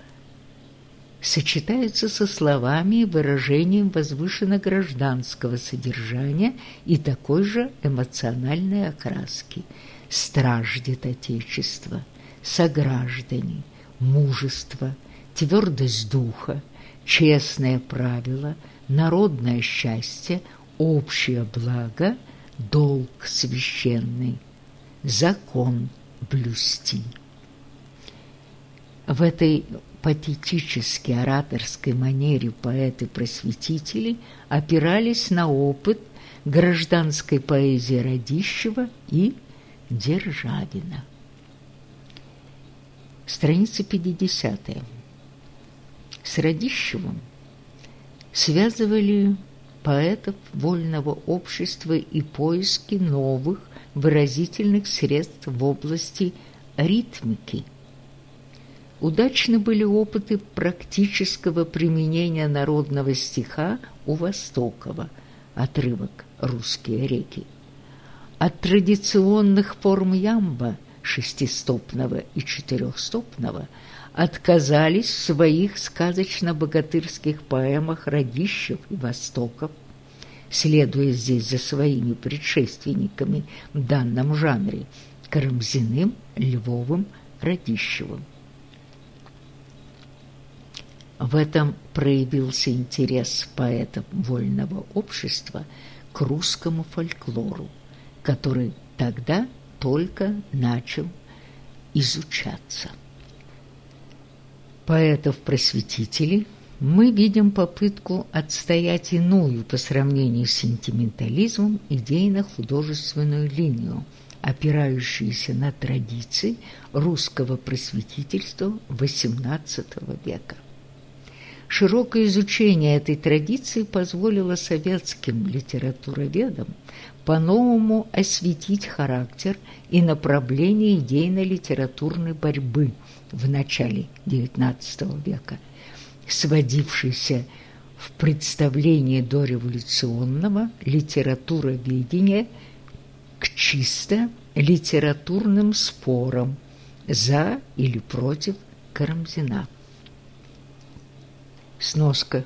сочетаются со словами и выражением возвышенно-гражданского содержания и такой же эмоциональной окраски. Страждет Отечество, сограждане, мужество, твердость духа, честное правило, народное счастье, общее благо, долг священный, закон блюсти. В этой патетически ораторской манере поэты-просветители опирались на опыт гражданской поэзии Радищева и Державина. Страница 50. С Радищевым связывали поэтов вольного общества и поиски новых выразительных средств в области ритмики. Удачны были опыты практического применения народного стиха у Востокова, отрывок «Русские реки». От традиционных форм ямба – шестистопного и четырехстопного отказались в своих сказочно-богатырских поэмах Радищев и Востоков, следуя здесь за своими предшественниками в данном жанре Карамзиным, Львовым, Радищевым. В этом проявился интерес поэтов вольного общества к русскому фольклору, который тогда только начал изучаться. Поэтов-просветителей мы видим попытку отстоять иную по сравнению с сентиментализмом идейно-художественную линию, опирающуюся на традиции русского просветительства XVIII века. Широкое изучение этой традиции позволило советским литературоведам по-новому осветить характер и направление идейно-литературной борьбы в начале XIX века, сводившейся в представлении дореволюционного литературоведения к чисто литературным спорам за или против Карамзина. Сноска.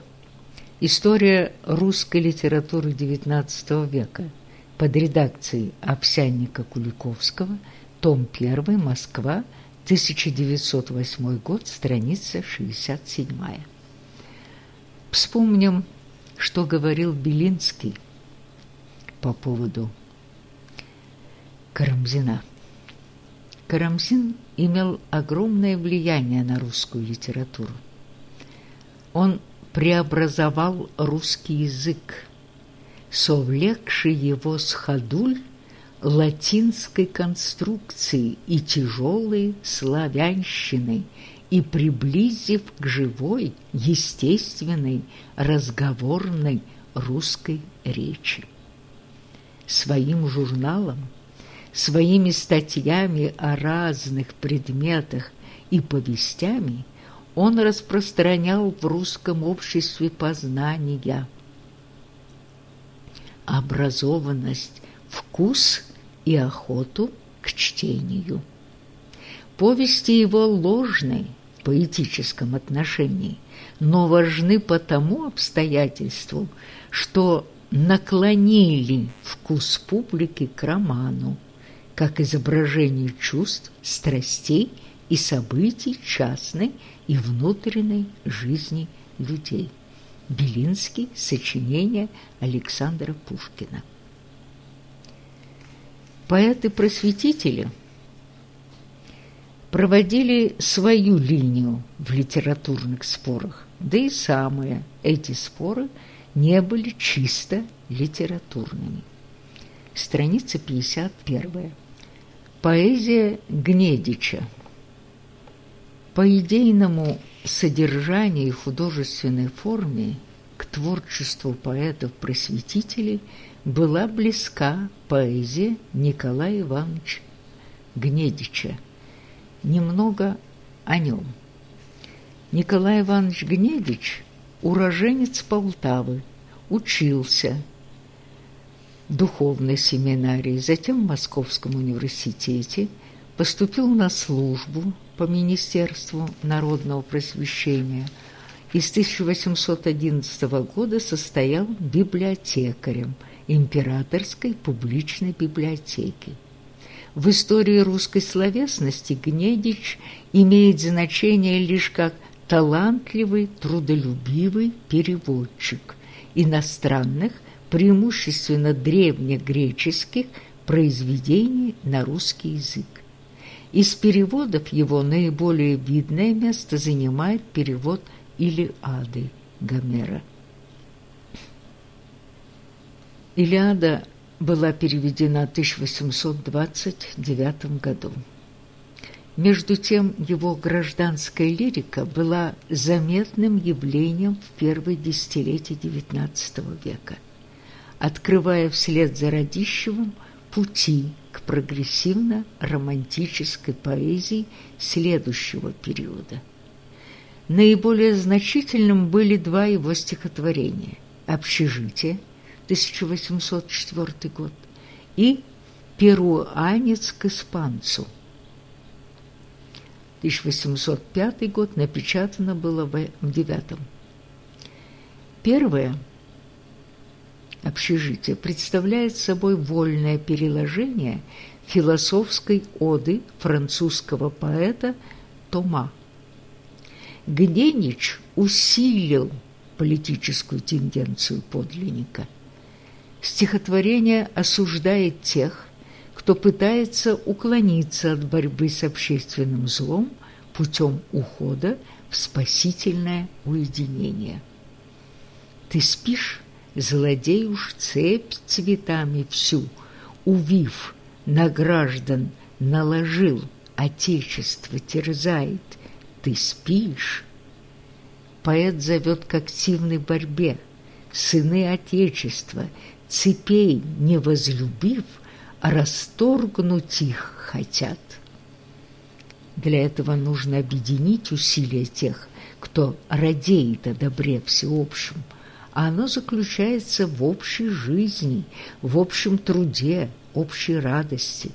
История русской литературы XIX века под редакцией Овсянника Куликовского, том 1, Москва, 1908 год, страница 67. Вспомним что говорил Белинский по поводу Карамзина. Карамзин имел огромное влияние на русскую литературу. Он преобразовал русский язык, совлекший его с ходуль латинской конструкции и тяжелой славянщины и приблизив к живой, естественной, разговорной русской речи. Своим журналом, своими статьями о разных предметах и повестями он распространял в русском обществе познания, образованность, вкус и охоту к чтению. Повести его ложны в поэтическом отношении, но важны по тому обстоятельству, что наклонили вкус публики к роману, как изображение чувств, страстей и событий частной и внутренней жизни людей. Белинский. Сочинение Александра Пушкина. Поэты-просветители проводили свою линию в литературных спорах, да и самые эти споры не были чисто литературными. Страница 51. Поэзия Гнедича. По идейному содержанию и художественной форме к творчеству поэтов-просветителей была близка поэзия Николая Ивановича Гнедича. Немного о нем. Николай Иванович Гнедич – уроженец Полтавы, учился в духовной семинарии, затем в Московском университете, поступил на службу по Министерству народного просвещения и с 1811 года состоял библиотекарем – Императорской публичной библиотеки. В истории русской словесности Гнедич имеет значение лишь как талантливый, трудолюбивый переводчик иностранных, преимущественно древнегреческих произведений на русский язык. Из переводов его наиболее видное место занимает перевод Илиады Гомера. Илиада была переведена в 1829 году. Между тем, его гражданская лирика была заметным явлением в первые десятилетия XIX века, открывая вслед за Радищевым пути прогрессивно-романтической поэзии следующего периода. Наиболее значительным были два его стихотворения «Общежитие» 1804 год, и «Перуанец к испанцу». 1805 год напечатано было в девятом. Первое общежитие представляет собой вольное переложение философской оды французского поэта Тома. Гненич усилил политическую тенденцию подлинника – Стихотворение осуждает тех, кто пытается уклониться от борьбы с общественным злом путем ухода в спасительное уединение. Ты спишь, злодей уж цепь цветами всю, увив, на граждан наложил, отечество терзает. Ты спишь. Поэт зовет к активной борьбе. Сыны Отечества, цепей не возлюбив, расторгнуть их хотят. Для этого нужно объединить усилия тех, кто радеет о добре всеобщем, оно заключается в общей жизни, в общем труде, общей радости.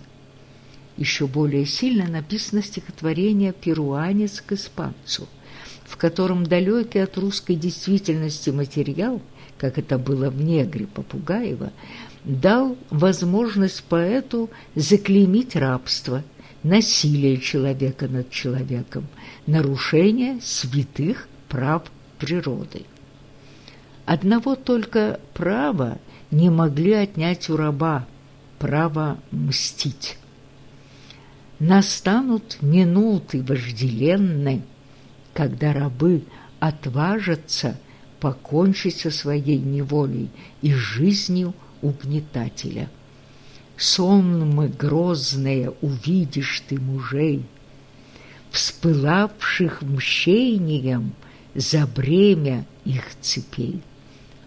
Еще более сильно написано стихотворение «Перуанец к испанцу», в котором далекий от русской действительности материал – как это было в «Негре» Попугаева, дал возможность поэту заклеймить рабство, насилие человека над человеком, нарушение святых прав природы. Одного только права не могли отнять у раба – право мстить. Настанут минуты вожделенные, когда рабы отважатся покончить со своей неволей и жизнью угнетателя. Сонмы грозные увидишь ты мужей, вспылавших мщением за бремя их цепей,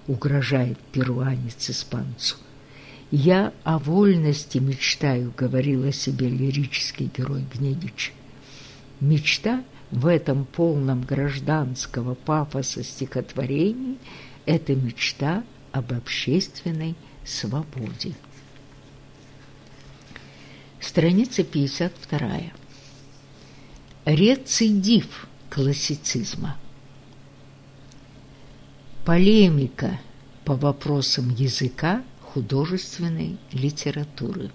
угрожает перуанец испанцу. «Я о вольности мечтаю», — говорил о себе лирический герой Гнедич. Мечта в этом полном гражданского пафоса стихотворений — это мечта об общественной свободе. Страница 52. Рецидив классицизма. Полемика по вопросам языка художественной литературы.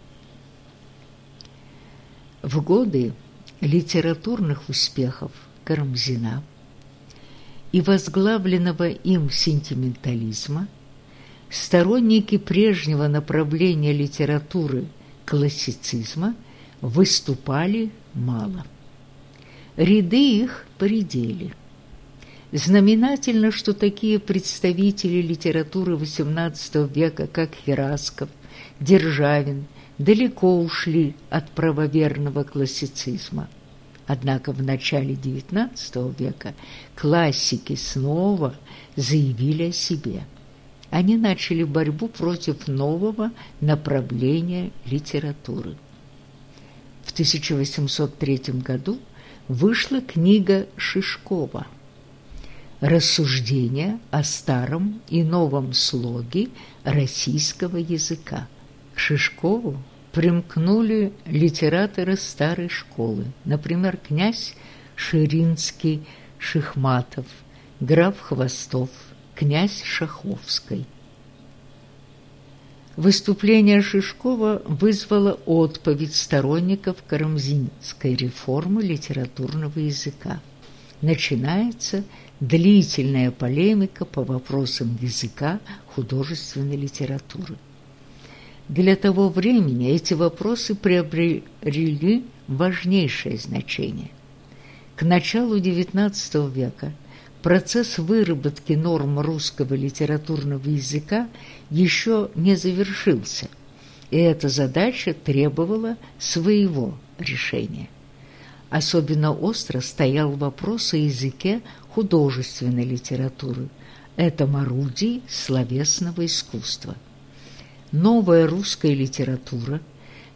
В годы литературных успехов Карамзина и возглавленного им сентиментализма сторонники прежнего направления литературы классицизма выступали мало. Ряды их поредели. Знаменательно, что такие представители литературы XVIII века, как Херасков, Державин, далеко ушли от правоверного классицизма. Однако в начале XIX века классики снова заявили о себе. Они начали борьбу против нового направления литературы. В 1803 году вышла книга Шишкова – рассуждения о старом и новом слоге российского языка. К Шишкову примкнули литераторы старой школы, например, князь Ширинский, Шихматов, граф Хвостов, князь Шаховский. Выступление Шишкова вызвало отповедь сторонников карамзинской реформы литературного языка. Начинается длительная полемика по вопросам языка художественной литературы. Для того времени эти вопросы приобрели важнейшее значение. К началу XIX века процесс выработки норм русского литературного языка еще не завершился, и эта задача требовала своего решения. Особенно остро стоял вопрос о языке художественной литературы, этом орудии словесного искусства. Новая русская литература,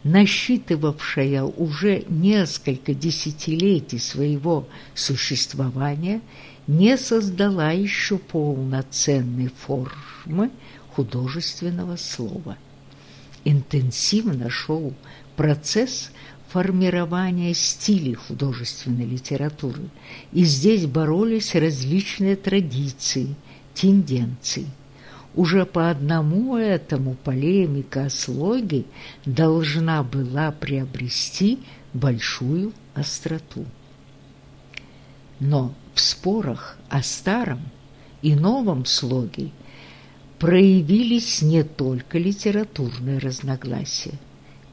насчитывавшая уже несколько десятилетий своего существования, не создала еще полноценной формы художественного слова. Интенсивно шел процесс формирования стилей художественной литературы, и здесь боролись различные традиции, тенденции. Уже по одному этому полемика о слоге должна была приобрести большую остроту. Но в спорах о старом и новом слоге проявились не только литературные разногласия,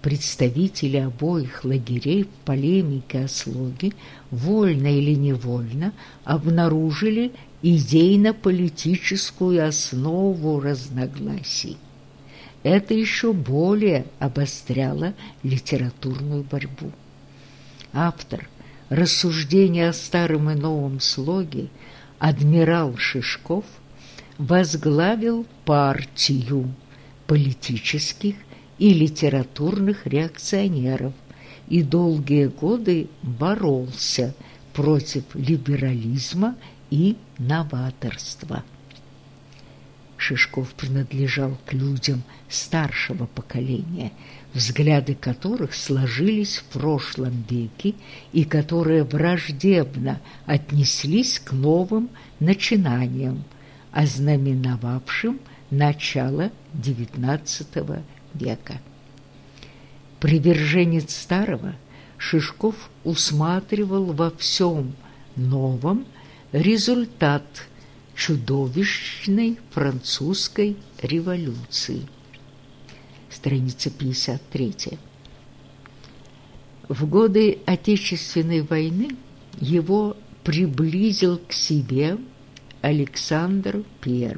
представители обоих лагерей в полемике о слоге, вольно или невольно, обнаружили идейно-политическую основу разногласий. Это еще более обостряло литературную борьбу. Автор рассуждения о старом и новом слоге адмирал Шишков возглавил партию политических и литературных реакционеров и долгие годы боролся против либерализма и новаторства. Шишков принадлежал к людям старшего поколения, взгляды которых сложились в прошлом веке и которые враждебно отнеслись к новым начинаниям, ознаменовавшим начало XIX века. Приверженец старого, Шишков усматривал во всем новом результат чудовищной французской революции. Страница 53. В годы Отечественной войны его приблизил к себе Александр I,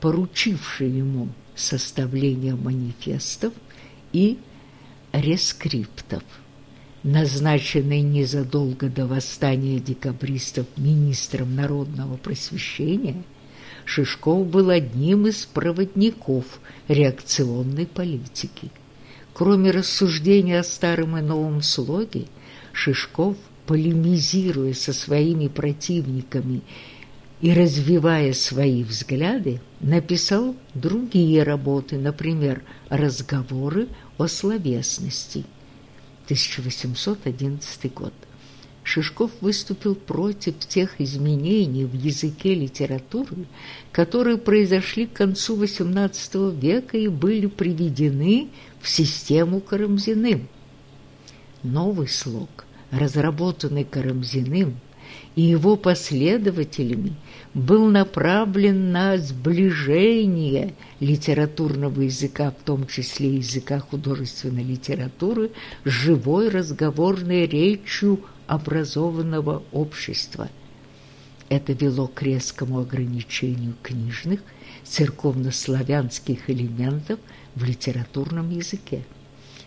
поручивший ему составление манифестов и рескриптов – назначенный незадолго до восстания декабристов министром народного просвещения, Шишков был одним из проводников реакционной политики. Кроме рассуждения о старом и новом слоге, Шишков, полемизируя со своими противниками и развивая свои взгляды, написал другие работы, например, «Разговоры о словесности», 1811 год. Шишков выступил против тех изменений в языке литературы, которые произошли к концу XVIII века и были приведены в систему Карамзиным. Новый слог, разработанный Карамзиным и его последователями, был направлен на сближение литературного языка, в том числе языка художественной литературы, с живой разговорной речью образованного общества. Это вело к резкому ограничению книжных, церковнославянских элементов в литературном языке.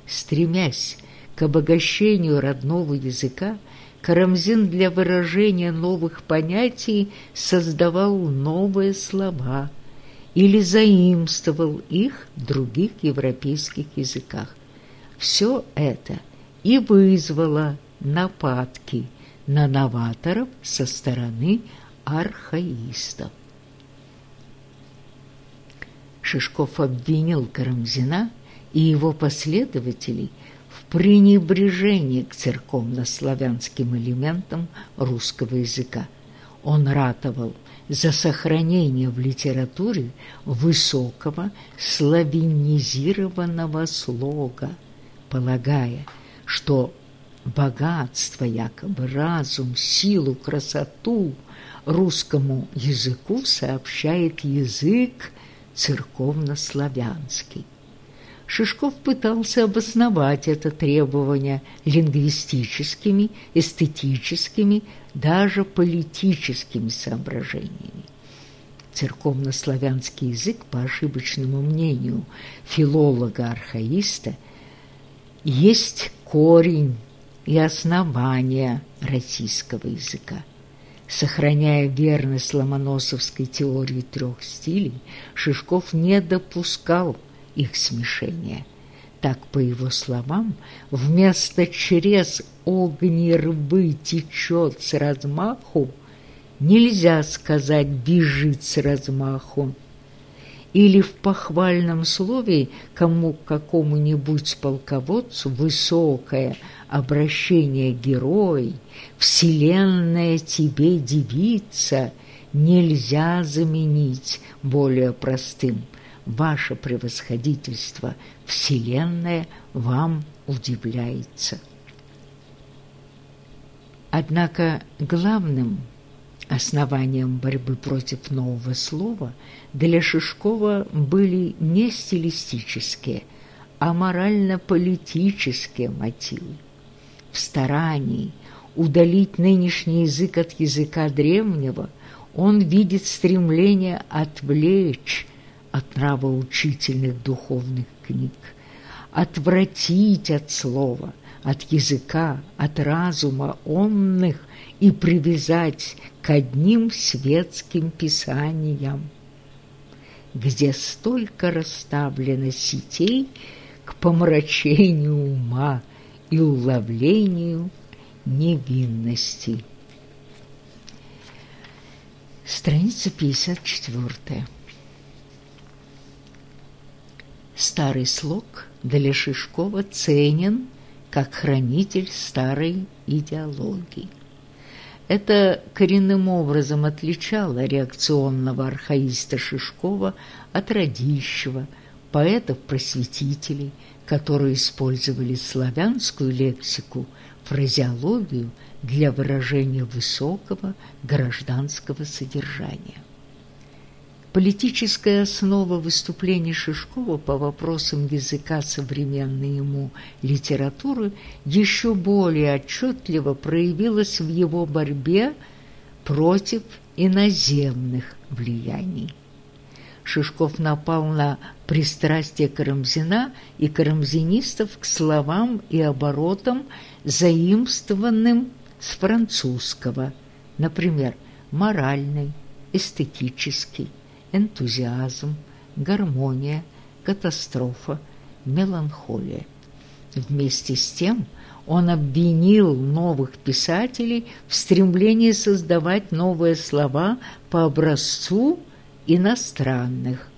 Стремясь к обогащению родного языка, Карамзин для выражения новых понятий создавал новые слова или заимствовал их в других европейских языках. Все это и вызвало нападки на новаторов со стороны архаистов. Шишков обвинил Карамзина и его последователей – пренебрежение к церковно-славянским элементам русского языка. Он ратовал за сохранение в литературе высокого славянизированного слога, полагая, что богатство, якобы разум, силу, красоту русскому языку сообщает язык церковно-славянский. Шишков пытался обосновать это требование лингвистическими, эстетическими, даже политическими соображениями. Церковно-славянский язык, по ошибочному мнению филолога-архаиста, есть корень и основание российского языка. Сохраняя верность ломоносовской теории трех стилей, Шишков не допускал их смешения. Так, по его словам, вместо «через огни рвы течет с размаху» нельзя сказать «бежит с размаху». Или в похвальном слове кому какому-нибудь полководцу высокое обращение герой, «Вселенная тебе девица» нельзя заменить более простым – ваше превосходительство, Вселенная вам удивляется. Однако главным основанием борьбы против нового слова для Шишкова были не стилистические, а морально-политические мотивы. В старании удалить нынешний язык от языка древнего он видит стремление отвлечь от нравоучительных духовных книг, отвратить от слова, от языка, от разума онных и привязать к одним светским писаниям, где столько расставлено сетей к помрачению ума и уловлению невинности. Страница 54. Старый слог для Шишкова ценен как хранитель старой идеологии. Это коренным образом отличало реакционного архаиста Шишкова от Радищева, поэтов-просветителей, которые использовали славянскую лексику фразеологию для выражения высокого гражданского содержания. Политическая основа выступлений Шишкова по вопросам языка современной ему литературы еще более отчетливо проявилась в его борьбе против иноземных влияний. Шишков напал на пристрастие Карамзина и карамзинистов к словам и оборотам, заимствованным с французского, например, моральный, эстетический, энтузиазм, гармония, катастрофа, меланхолия. Вместе с тем он обвинил новых писателей в стремлении создавать новые слова по образцу иностранных,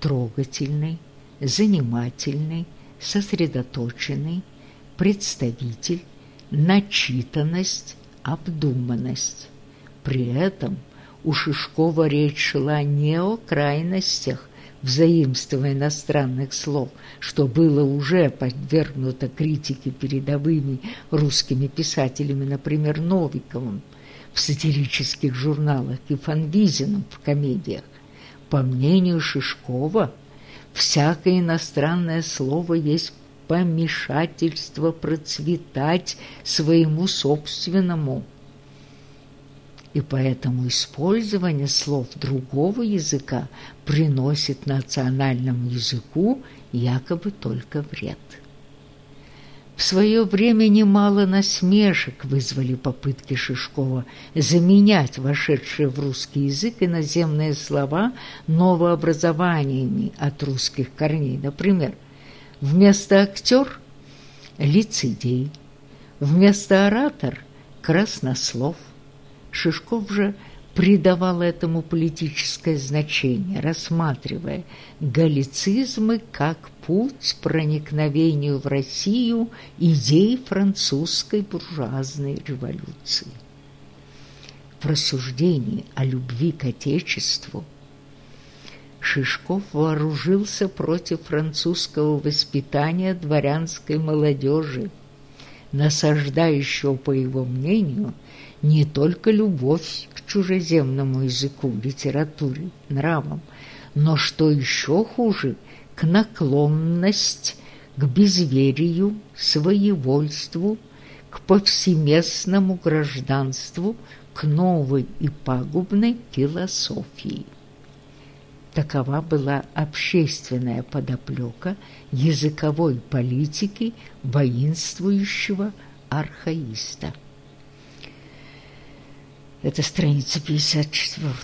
трогательный, занимательный, сосредоточенный, представитель, начитанность, обдуманность. При этом – у Шишкова речь шла не о крайностях, взаимствуя иностранных слов, что было уже подвергнуто критике передовыми русскими писателями, например, Новиковым в сатирических журналах и Фанвизиным в комедиях. По мнению Шишкова, всякое иностранное слово есть помешательство процветать своему собственному и поэтому использование слов другого языка приносит национальному языку якобы только вред. В свое время немало насмешек вызвали попытки Шишкова заменять вошедшие в русский язык иноземные слова новообразованиями от русских корней. Например, вместо «актер» – «лицедей», вместо «оратор» – «краснослов», Шишков же придавал этому политическое значение, рассматривая галлицизмы как путь проникновению в Россию идей французской буржуазной революции. В рассуждении о любви к Отечеству Шишков вооружился против французского воспитания дворянской молодежи, насаждающего, по его мнению, не только любовь к чужеземному языку, литературе, нравам, но, что еще хуже, к наклонность к безверию, своевольству, к повсеместному гражданству, к новой и пагубной философии. Такова была общественная подоплека языковой политики воинствующего архаиста. Это страница 54.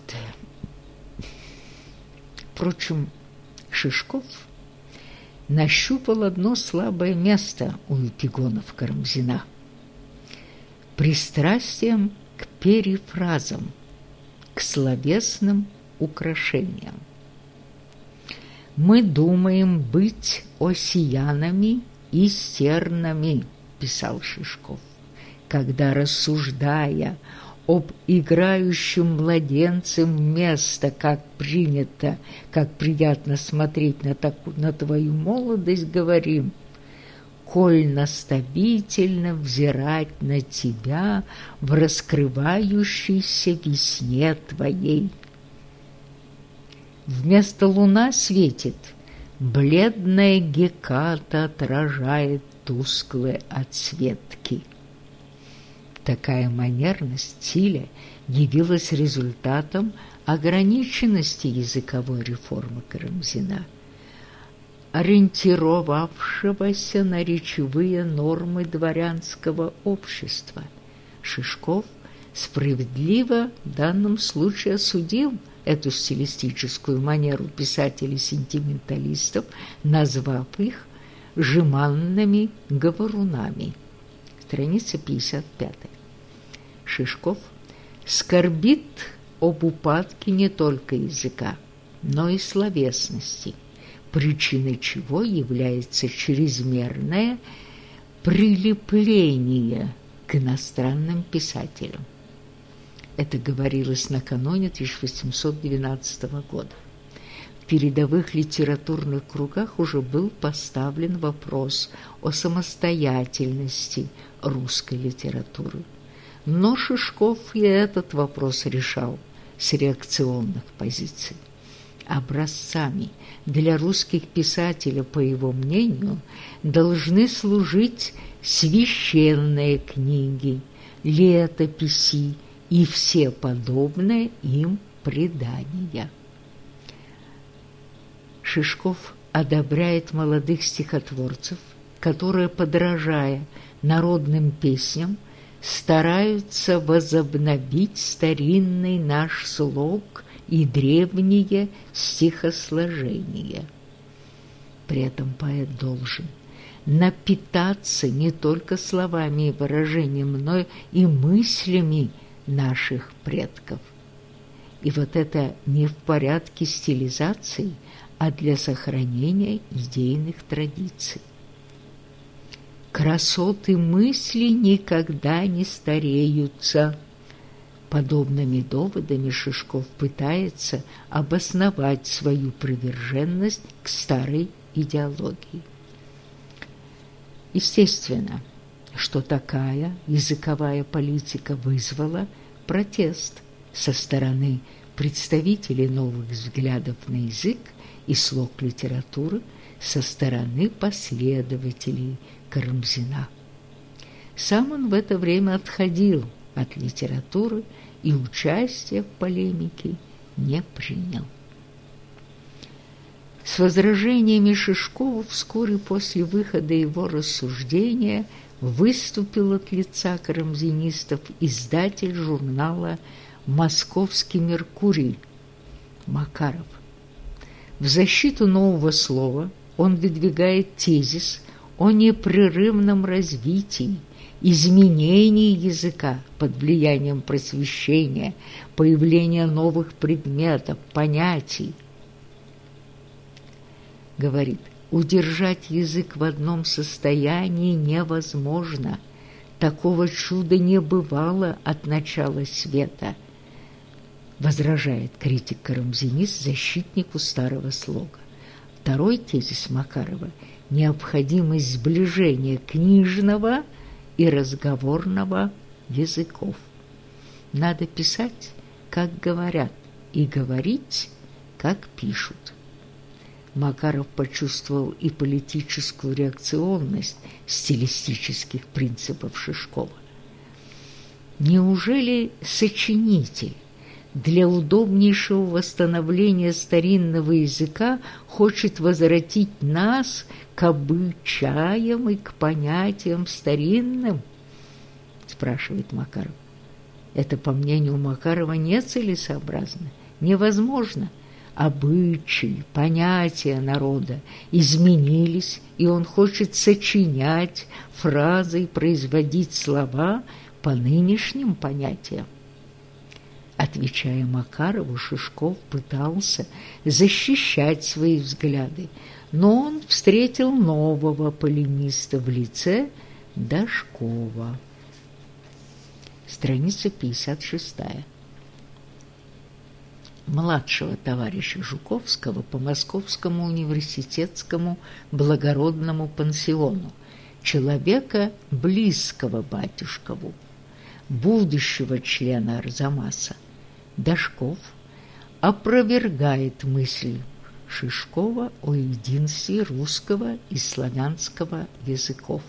Впрочем, Шишков нащупал одно слабое место у эпигонов Карамзина. Пристрастием к перефразам, к словесным украшениям. «Мы думаем быть осиянами и сернами», – писал Шишков, когда, рассуждая об играющем младенце место, как принято, как приятно смотреть на, таку, на твою молодость, говорим, коль наставительно взирать на тебя в раскрывающейся весне твоей. Вместо луна светит, бледная геката отражает тусклые отсветки. Такая манерность стиля явилась результатом ограниченности языковой реформы Карамзина, ориентировавшегося на речевые нормы дворянского общества. Шишков справедливо в данном случае осудил эту стилистическую манеру писателей-сентименталистов, назвав их «жеманными говорунами» страница 55. Шишков скорбит об упадке не только языка, но и словесности, причиной чего является чрезмерное прилепление к иностранным писателям. Это говорилось накануне 1812 года. Передовых литературных кругах уже был поставлен вопрос о самостоятельности русской литературы. Но Шишков и этот вопрос решал с реакционных позиций. Образцами для русских писателей, по его мнению, должны служить священные книги, летописи и все подобные им предания. Шишков одобряет молодых стихотворцев, которые, подражая народным песням, стараются возобновить старинный наш слог и древние стихосложения. При этом поэт должен напитаться не только словами и выражением, но и мыслями наших предков. И вот это не в порядке стилизации, а для сохранения идейных традиций. Красоты мысли никогда не стареются. Подобными доводами Шишков пытается обосновать свою приверженность к старой идеологии. Естественно, что такая языковая политика вызвала протест со стороны представителей новых взглядов на язык и слог литературы со стороны последователей Карамзина. Сам он в это время отходил от литературы и участия в полемике не принял. С возражениями Шишкова вскоре после выхода его рассуждения выступил от лица карамзинистов издатель журнала «Московский Меркурий» Макаров. В защиту нового слова он выдвигает тезис о непрерывном развитии, изменении языка под влиянием просвещения, появления новых предметов, понятий. Говорит, удержать язык в одном состоянии невозможно. Такого чуда не бывало от начала света, возражает критик-карамзинист защитнику старого слога. Второй тезис Макарова – необходимость сближения книжного и разговорного языков. Надо писать, как говорят, и говорить, как пишут. Макаров почувствовал и политическую реакционность стилистических принципов Шишкова. Неужели сочинитель для удобнейшего восстановления старинного языка хочет возвратить нас к обычаям и к понятиям старинным? спрашивает Макаров. Это, по мнению Макарова, нецелесообразно, невозможно. Обычаи, понятия народа изменились, и он хочет сочинять фразы и производить слова по нынешним понятиям. Отвечая Макарову, Шишков пытался защищать свои взгляды, но он встретил нового полемиста в лице Дашкова. Страница 56. Младшего товарища Жуковского по Московскому университетскому благородному пансиону, человека близкого батюшкову, будущего члена Арзамаса. Дашков опровергает мысль Шишкова о единстве русского и славянского языков.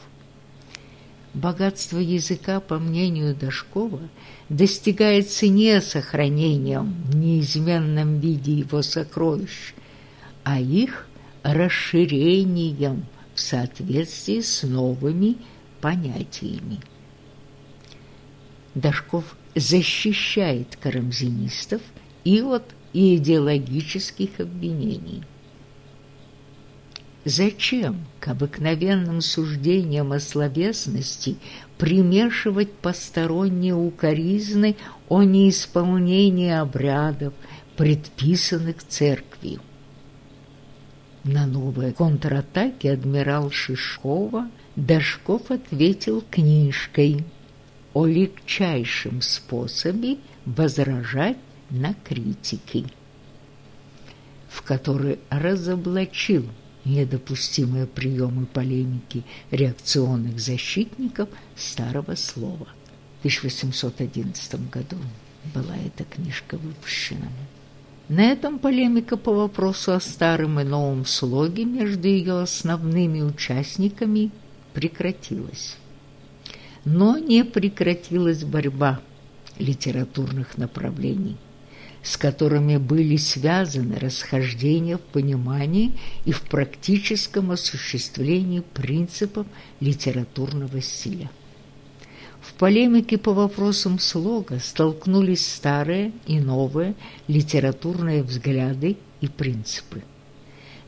Богатство языка, по мнению Дашкова, достигается не сохранением в неизменном виде его сокровищ, а их расширением в соответствии с новыми понятиями. Дашков защищает карамзинистов и от идеологических обвинений. Зачем к обыкновенным суждениям о словесности примешивать посторонние укоризны о неисполнении обрядов, предписанных церкви? На новые контратаки адмирал Шишкова Дашков ответил книжкой – о легчайшем способе возражать на критики. в которой разоблачил недопустимые приемы полемики реакционных защитников старого слова. В 1811 году была эта книжка выпущена. На этом полемика по вопросу о старом и новом слоге между ее основными участниками прекратилась. Но не прекратилась борьба литературных направлений, с которыми были связаны расхождения в понимании и в практическом осуществлении принципов литературного стиля. В полемике по вопросам слога столкнулись старые и новые литературные взгляды и принципы.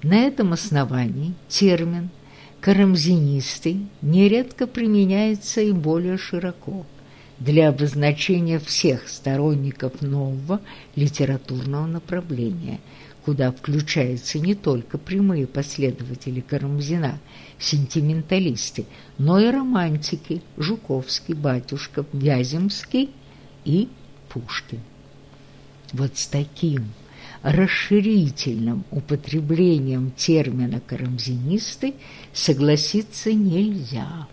На этом основании термин «карамзинистый» нередко применяется и более широко для обозначения всех сторонников нового литературного направления – куда включаются не только прямые последователи Карамзина, сентименталисты, но и романтики Жуковский, Батюшков, Вяземский и Пушкин. Вот с таким расширительным употреблением термина «карамзинисты» согласиться нельзя,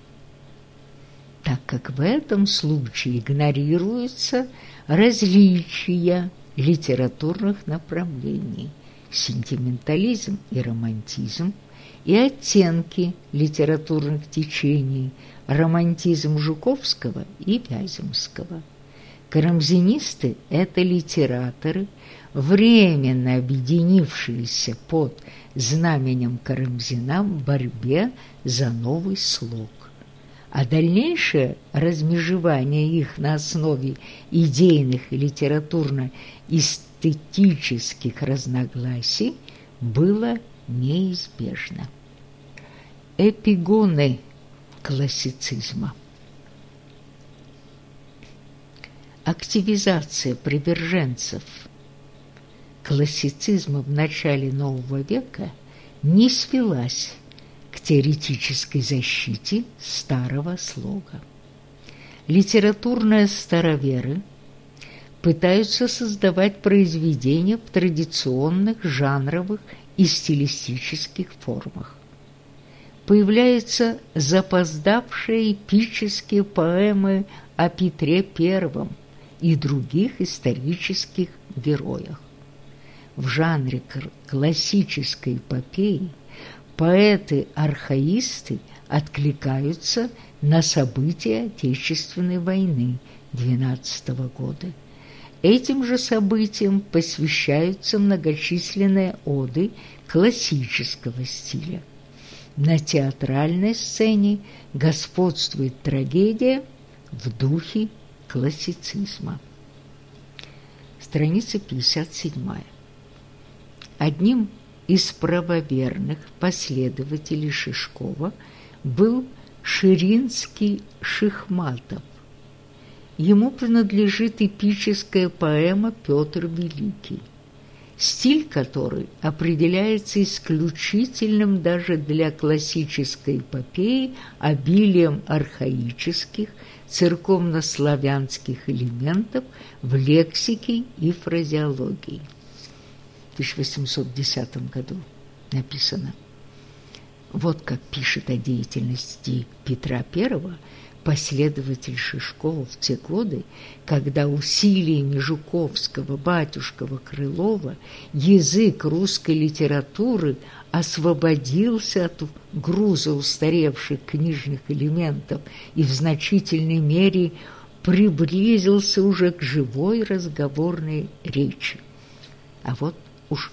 так как в этом случае игнорируются различия литературных направлений сентиментализм и романтизм, и оттенки литературных течений, романтизм Жуковского и Вяземского. Карамзинисты – это литераторы, временно объединившиеся под знаменем Карамзина в борьбе за новый слог. А дальнейшее размежевание их на основе идейных и литературно-исторических эстетических разногласий было неизбежно. Эпигоны классицизма Активизация приверженцев классицизма в начале нового века не свелась к теоретической защите старого слога. Литературные староверы – пытаются создавать произведения в традиционных жанровых и стилистических формах. Появляются запоздавшие эпические поэмы о Петре I и других исторических героях. В жанре классической эпопеи поэты-архаисты откликаются на события Отечественной войны 12 года Этим же событиям посвящаются многочисленные оды классического стиля. На театральной сцене господствует трагедия в духе классицизма. Страница 57. Одним из правоверных последователей Шишкова был Ширинский Шихматов, Ему принадлежит эпическая поэма «Петр Великий», стиль которой определяется исключительным даже для классической эпопеи обилием архаических, церковнославянских элементов в лексике и фразеологии. В 1810 году написано. Вот как пишет о деятельности Петра I последователь Шишкова в те годы, когда усилиями Жуковского, Батюшкова, Крылова язык русской литературы освободился от груза устаревших книжных элементов и в значительной мере приблизился уже к живой разговорной речи. А вот уж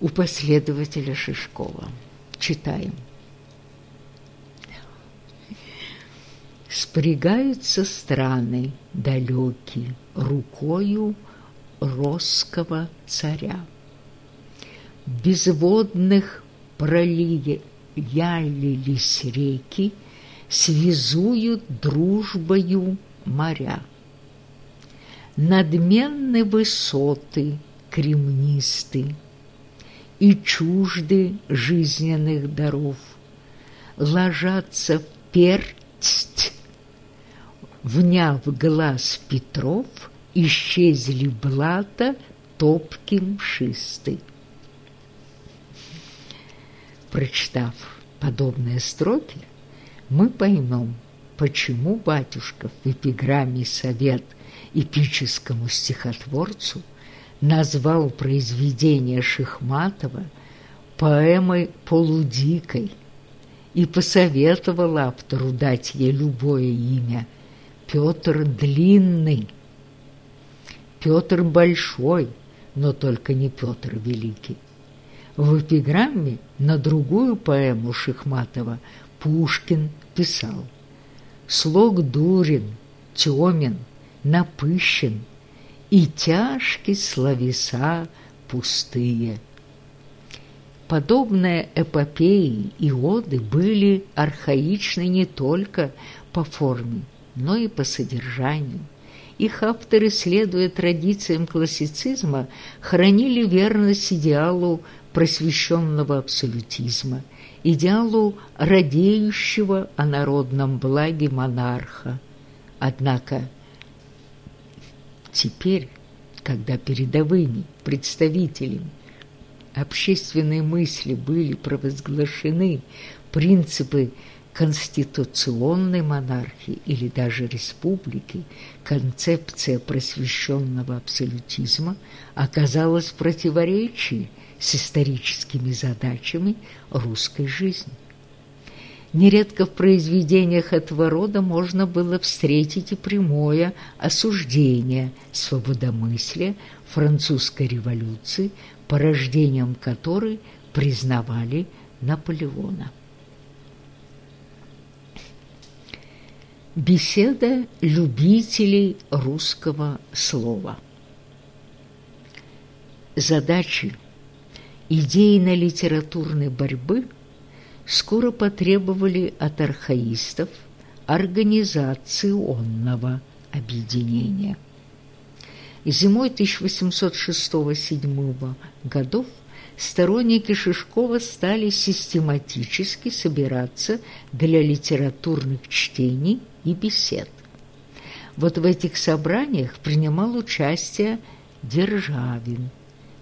у последователя Шишкова читаем – Спрягаются страны далекие рукою росского царя. Безводных пролиялились реки, связуют дружбою моря. Надменны высоты кремнисты и чужды жизненных даров, ложатся в персть Вняв глаз Петров, исчезли блата топки мшисты. Прочитав подобные строки, мы поймем, почему батюшка в эпиграмме «Совет» эпическому стихотворцу назвал произведение Шихматова поэмой полудикой и посоветовал автору дать ей любое имя Петр Длинный. Петр Большой, но только не Петр Великий. В эпиграмме на другую поэму Шихматова Пушкин писал «Слог дурен, тёмен, напыщен, и тяжки словеса пустые». Подобные эпопеи и оды были архаичны не только по форме, но и по содержанию. Их авторы, следуя традициям классицизма, хранили верность идеалу просвещенного абсолютизма, идеалу радеющего о народном благе монарха. Однако теперь, когда передовыми представителями общественной мысли были провозглашены принципы конституционной монархии или даже республики, концепция просвещенного абсолютизма оказалась в противоречии с историческими задачами русской жизни. Нередко в произведениях этого рода можно было встретить и прямое осуждение свободомыслия французской революции, порождением которой признавали Наполеона. Беседа любителей русского слова. Задачи идейно-литературной борьбы скоро потребовали от архаистов организационного объединения. Зимой 1806-1807 годов сторонники Шишкова стали систематически собираться для литературных чтений и бесед. Вот в этих собраниях принимал участие Державин,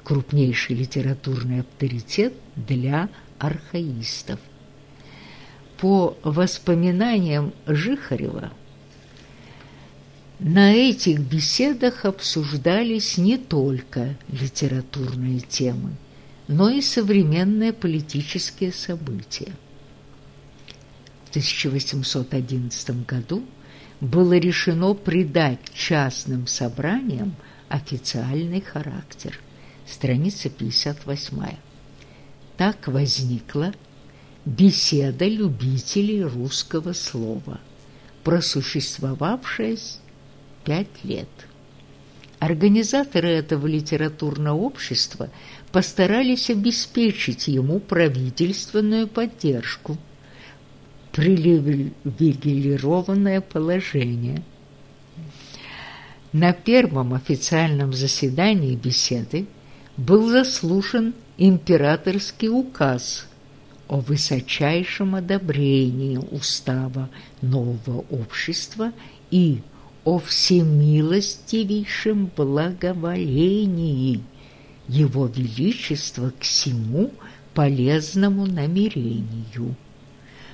крупнейший литературный авторитет для архаистов. По воспоминаниям Жихарева, на этих беседах обсуждались не только литературные темы, но и современные политические события. В 1811 году было решено придать частным собраниям официальный характер. Страница 58. Так возникла беседа любителей русского слова, просуществовавшая пять лет. Организаторы этого литературного общества постарались обеспечить ему правительственную поддержку, привилегированное положение. На первом официальном заседании беседы был заслушан императорский указ о высочайшем одобрении устава нового общества и о всемилостивейшем благоволении Его Величества к всему полезному намерению,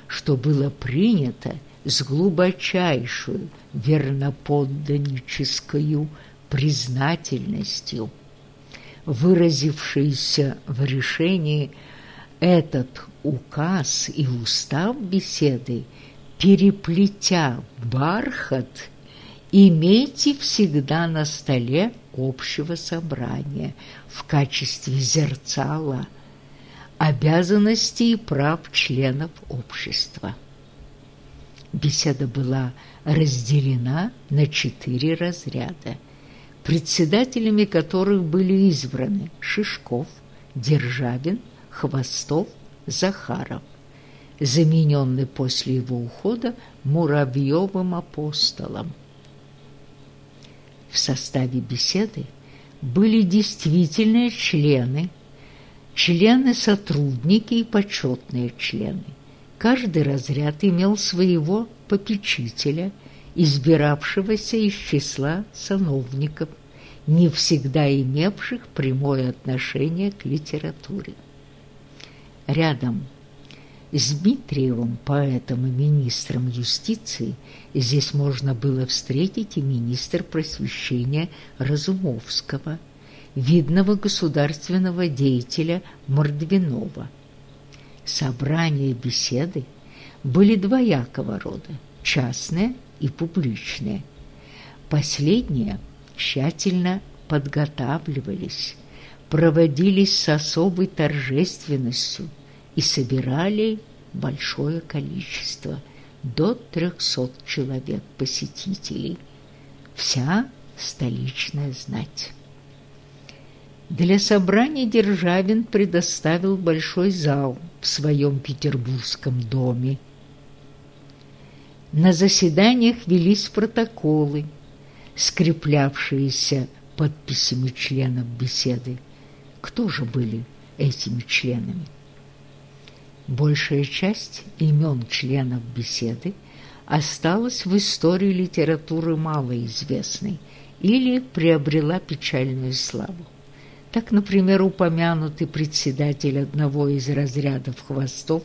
что было принято с глубочайшую верноподданническою признательностью, выразившейся в решении этот указ и устав беседы, переплетя бархат имейте всегда на столе общего собрания в качестве зерцала обязанностей и прав членов общества. Беседа была разделена на четыре разряда, председателями которых были избраны Шишков, Державин, Хвостов, Захаров, замененный после его ухода Муравьевым апостолом в составе беседы были действительные члены, члены-сотрудники и почетные члены. Каждый разряд имел своего попечителя, избиравшегося из числа сановников не всегда имевших прямое отношение к литературе. Рядом с Дмитриевым, поэтом и министром юстиции, здесь можно было встретить и министр просвещения Разумовского, видного государственного деятеля Мордвинова. Собрания беседы были двоякого рода – частные и публичные. Последние тщательно подготавливались, проводились с особой торжественностью и собирали большое количество – до 300 человек посетителей. Вся столичная знать. Для собрания Державин предоставил большой зал в своем петербургском доме. На заседаниях велись протоколы, скреплявшиеся подписями членов беседы. Кто же были этими членами? Большая часть имен членов беседы осталась в истории литературы малоизвестной или приобрела печальную славу. Так, например, упомянутый председатель одного из разрядов хвостов,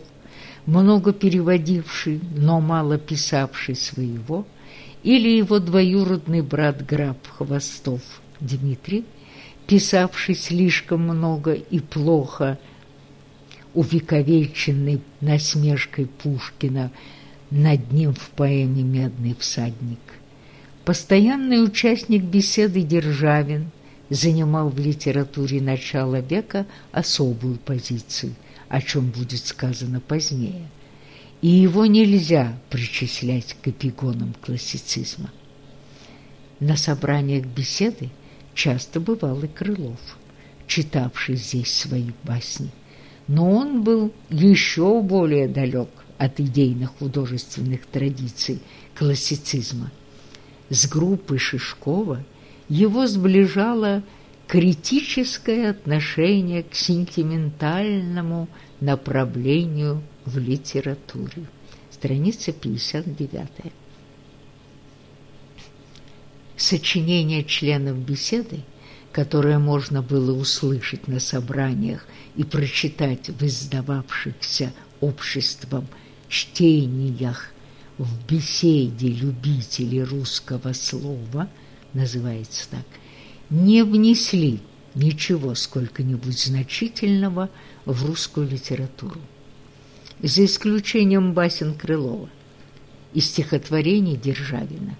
много переводивший, но мало писавший своего, или его двоюродный брат граф Хвостов Дмитрий, писавший слишком много и плохо, увековеченный насмешкой Пушкина над ним в поэме «Медный всадник». Постоянный участник беседы Державин – занимал в литературе начала века особую позицию, о чем будет сказано позднее, и его нельзя причислять к эпигонам классицизма. На собраниях беседы часто бывал и Крылов, читавший здесь свои басни, но он был еще более далек от идейных художественных традиций классицизма. С группой Шишкова – его сближало критическое отношение к сентиментальному направлению в литературе. Страница 59. Сочинения членов беседы, которые можно было услышать на собраниях и прочитать в издававшихся обществом чтениях в беседе любителей русского слова – называется так, не внесли ничего сколько-нибудь значительного в русскую литературу. За исключением басен Крылова и стихотворений Державина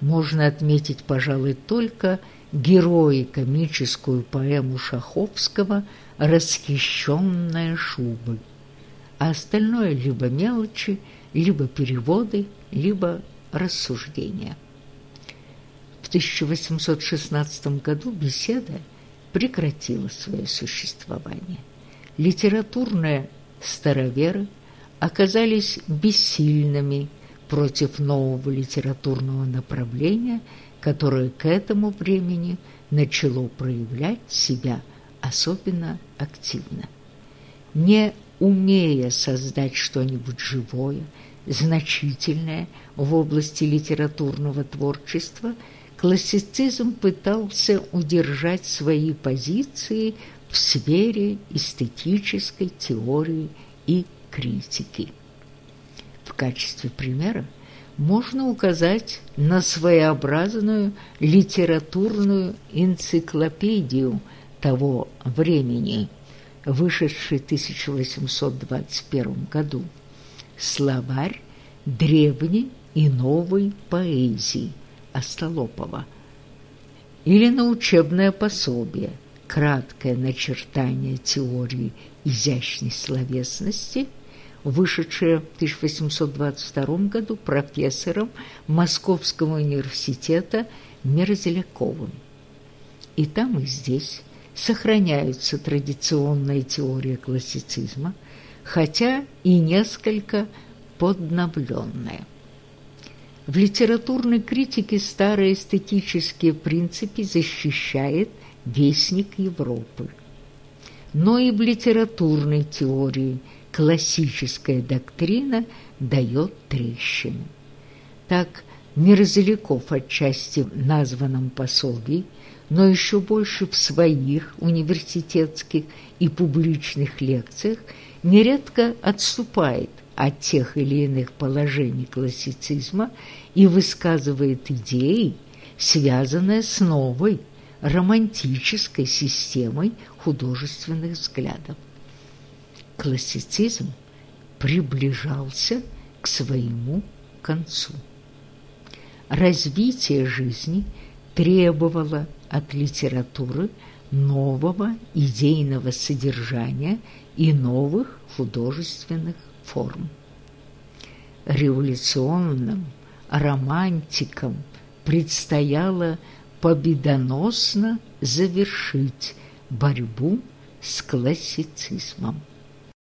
можно отметить, пожалуй, только герои-комическую поэму Шаховского «Расхищенная шубы», а остальное либо мелочи, либо переводы, либо рассуждения. 1816 году беседа прекратила свое существование. Литературные староверы оказались бессильными против нового литературного направления, которое к этому времени начало проявлять себя особенно активно. Не умея создать что-нибудь живое, значительное в области литературного творчества – классицизм пытался удержать свои позиции в сфере эстетической теории и критики. В качестве примера можно указать на своеобразную литературную энциклопедию того времени, вышедший в 1821 году, словарь древней и новой поэзии – Остолопова, или на учебное пособие. «Краткое начертание теории изящной словесности», вышедшее в 1822 году профессором Московского университета Мерзляковым. И там, и здесь сохраняются традиционная теория классицизма, хотя и несколько подновленная. В литературной критике старые эстетические принципы защищает Вестник Европы. Но и в литературной теории классическая доктрина дает трещины. Так, Мерзляков отчасти в названном пособии, но еще больше в своих университетских и публичных лекциях нередко отступает от тех или иных положений классицизма и высказывает идеи, связанные с новой романтической системой художественных взглядов. Классицизм приближался к своему концу. Развитие жизни требовало от литературы нового идейного содержания и новых художественных форм. Революционным романтикам предстояло победоносно завершить борьбу с классицизмом.